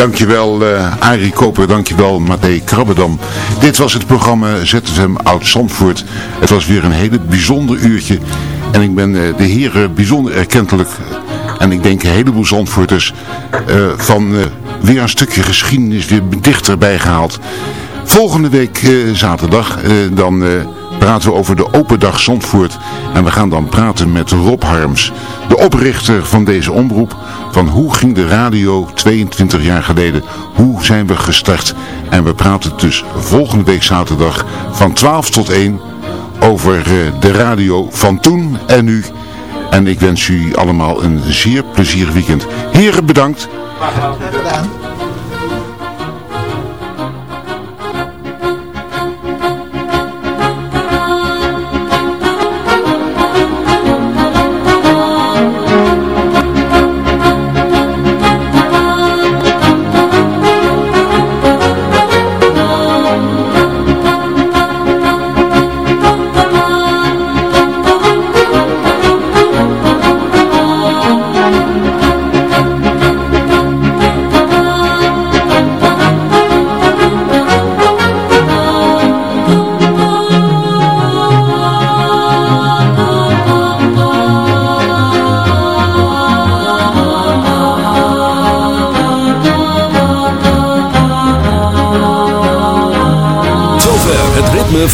Dankjewel eh Arie Koper, dankjewel Matthé Krabbedam. Dit was het programma ZFM Oud Zandvoort. Het was weer een hele bijzonder uurtje. En ik ben eh, de heren bijzonder erkentelijk En ik denk een heleboel Zandvoorters eh, van weer een stukje geschiedenis weer dichterbij gehaald. Volgende week zaterdag dan praten we over de Open Dag Zandvoort. En we gaan dan praten met Rob Harms, de oprichter van deze omroep. Van hoe ging de radio 22 jaar geleden, hoe zijn we gestart. En we praten dus volgende week zaterdag van 12 tot 1 over de radio van toen en nu. En ik wens u allemaal een zeer plezierig weekend. Heren, bedankt.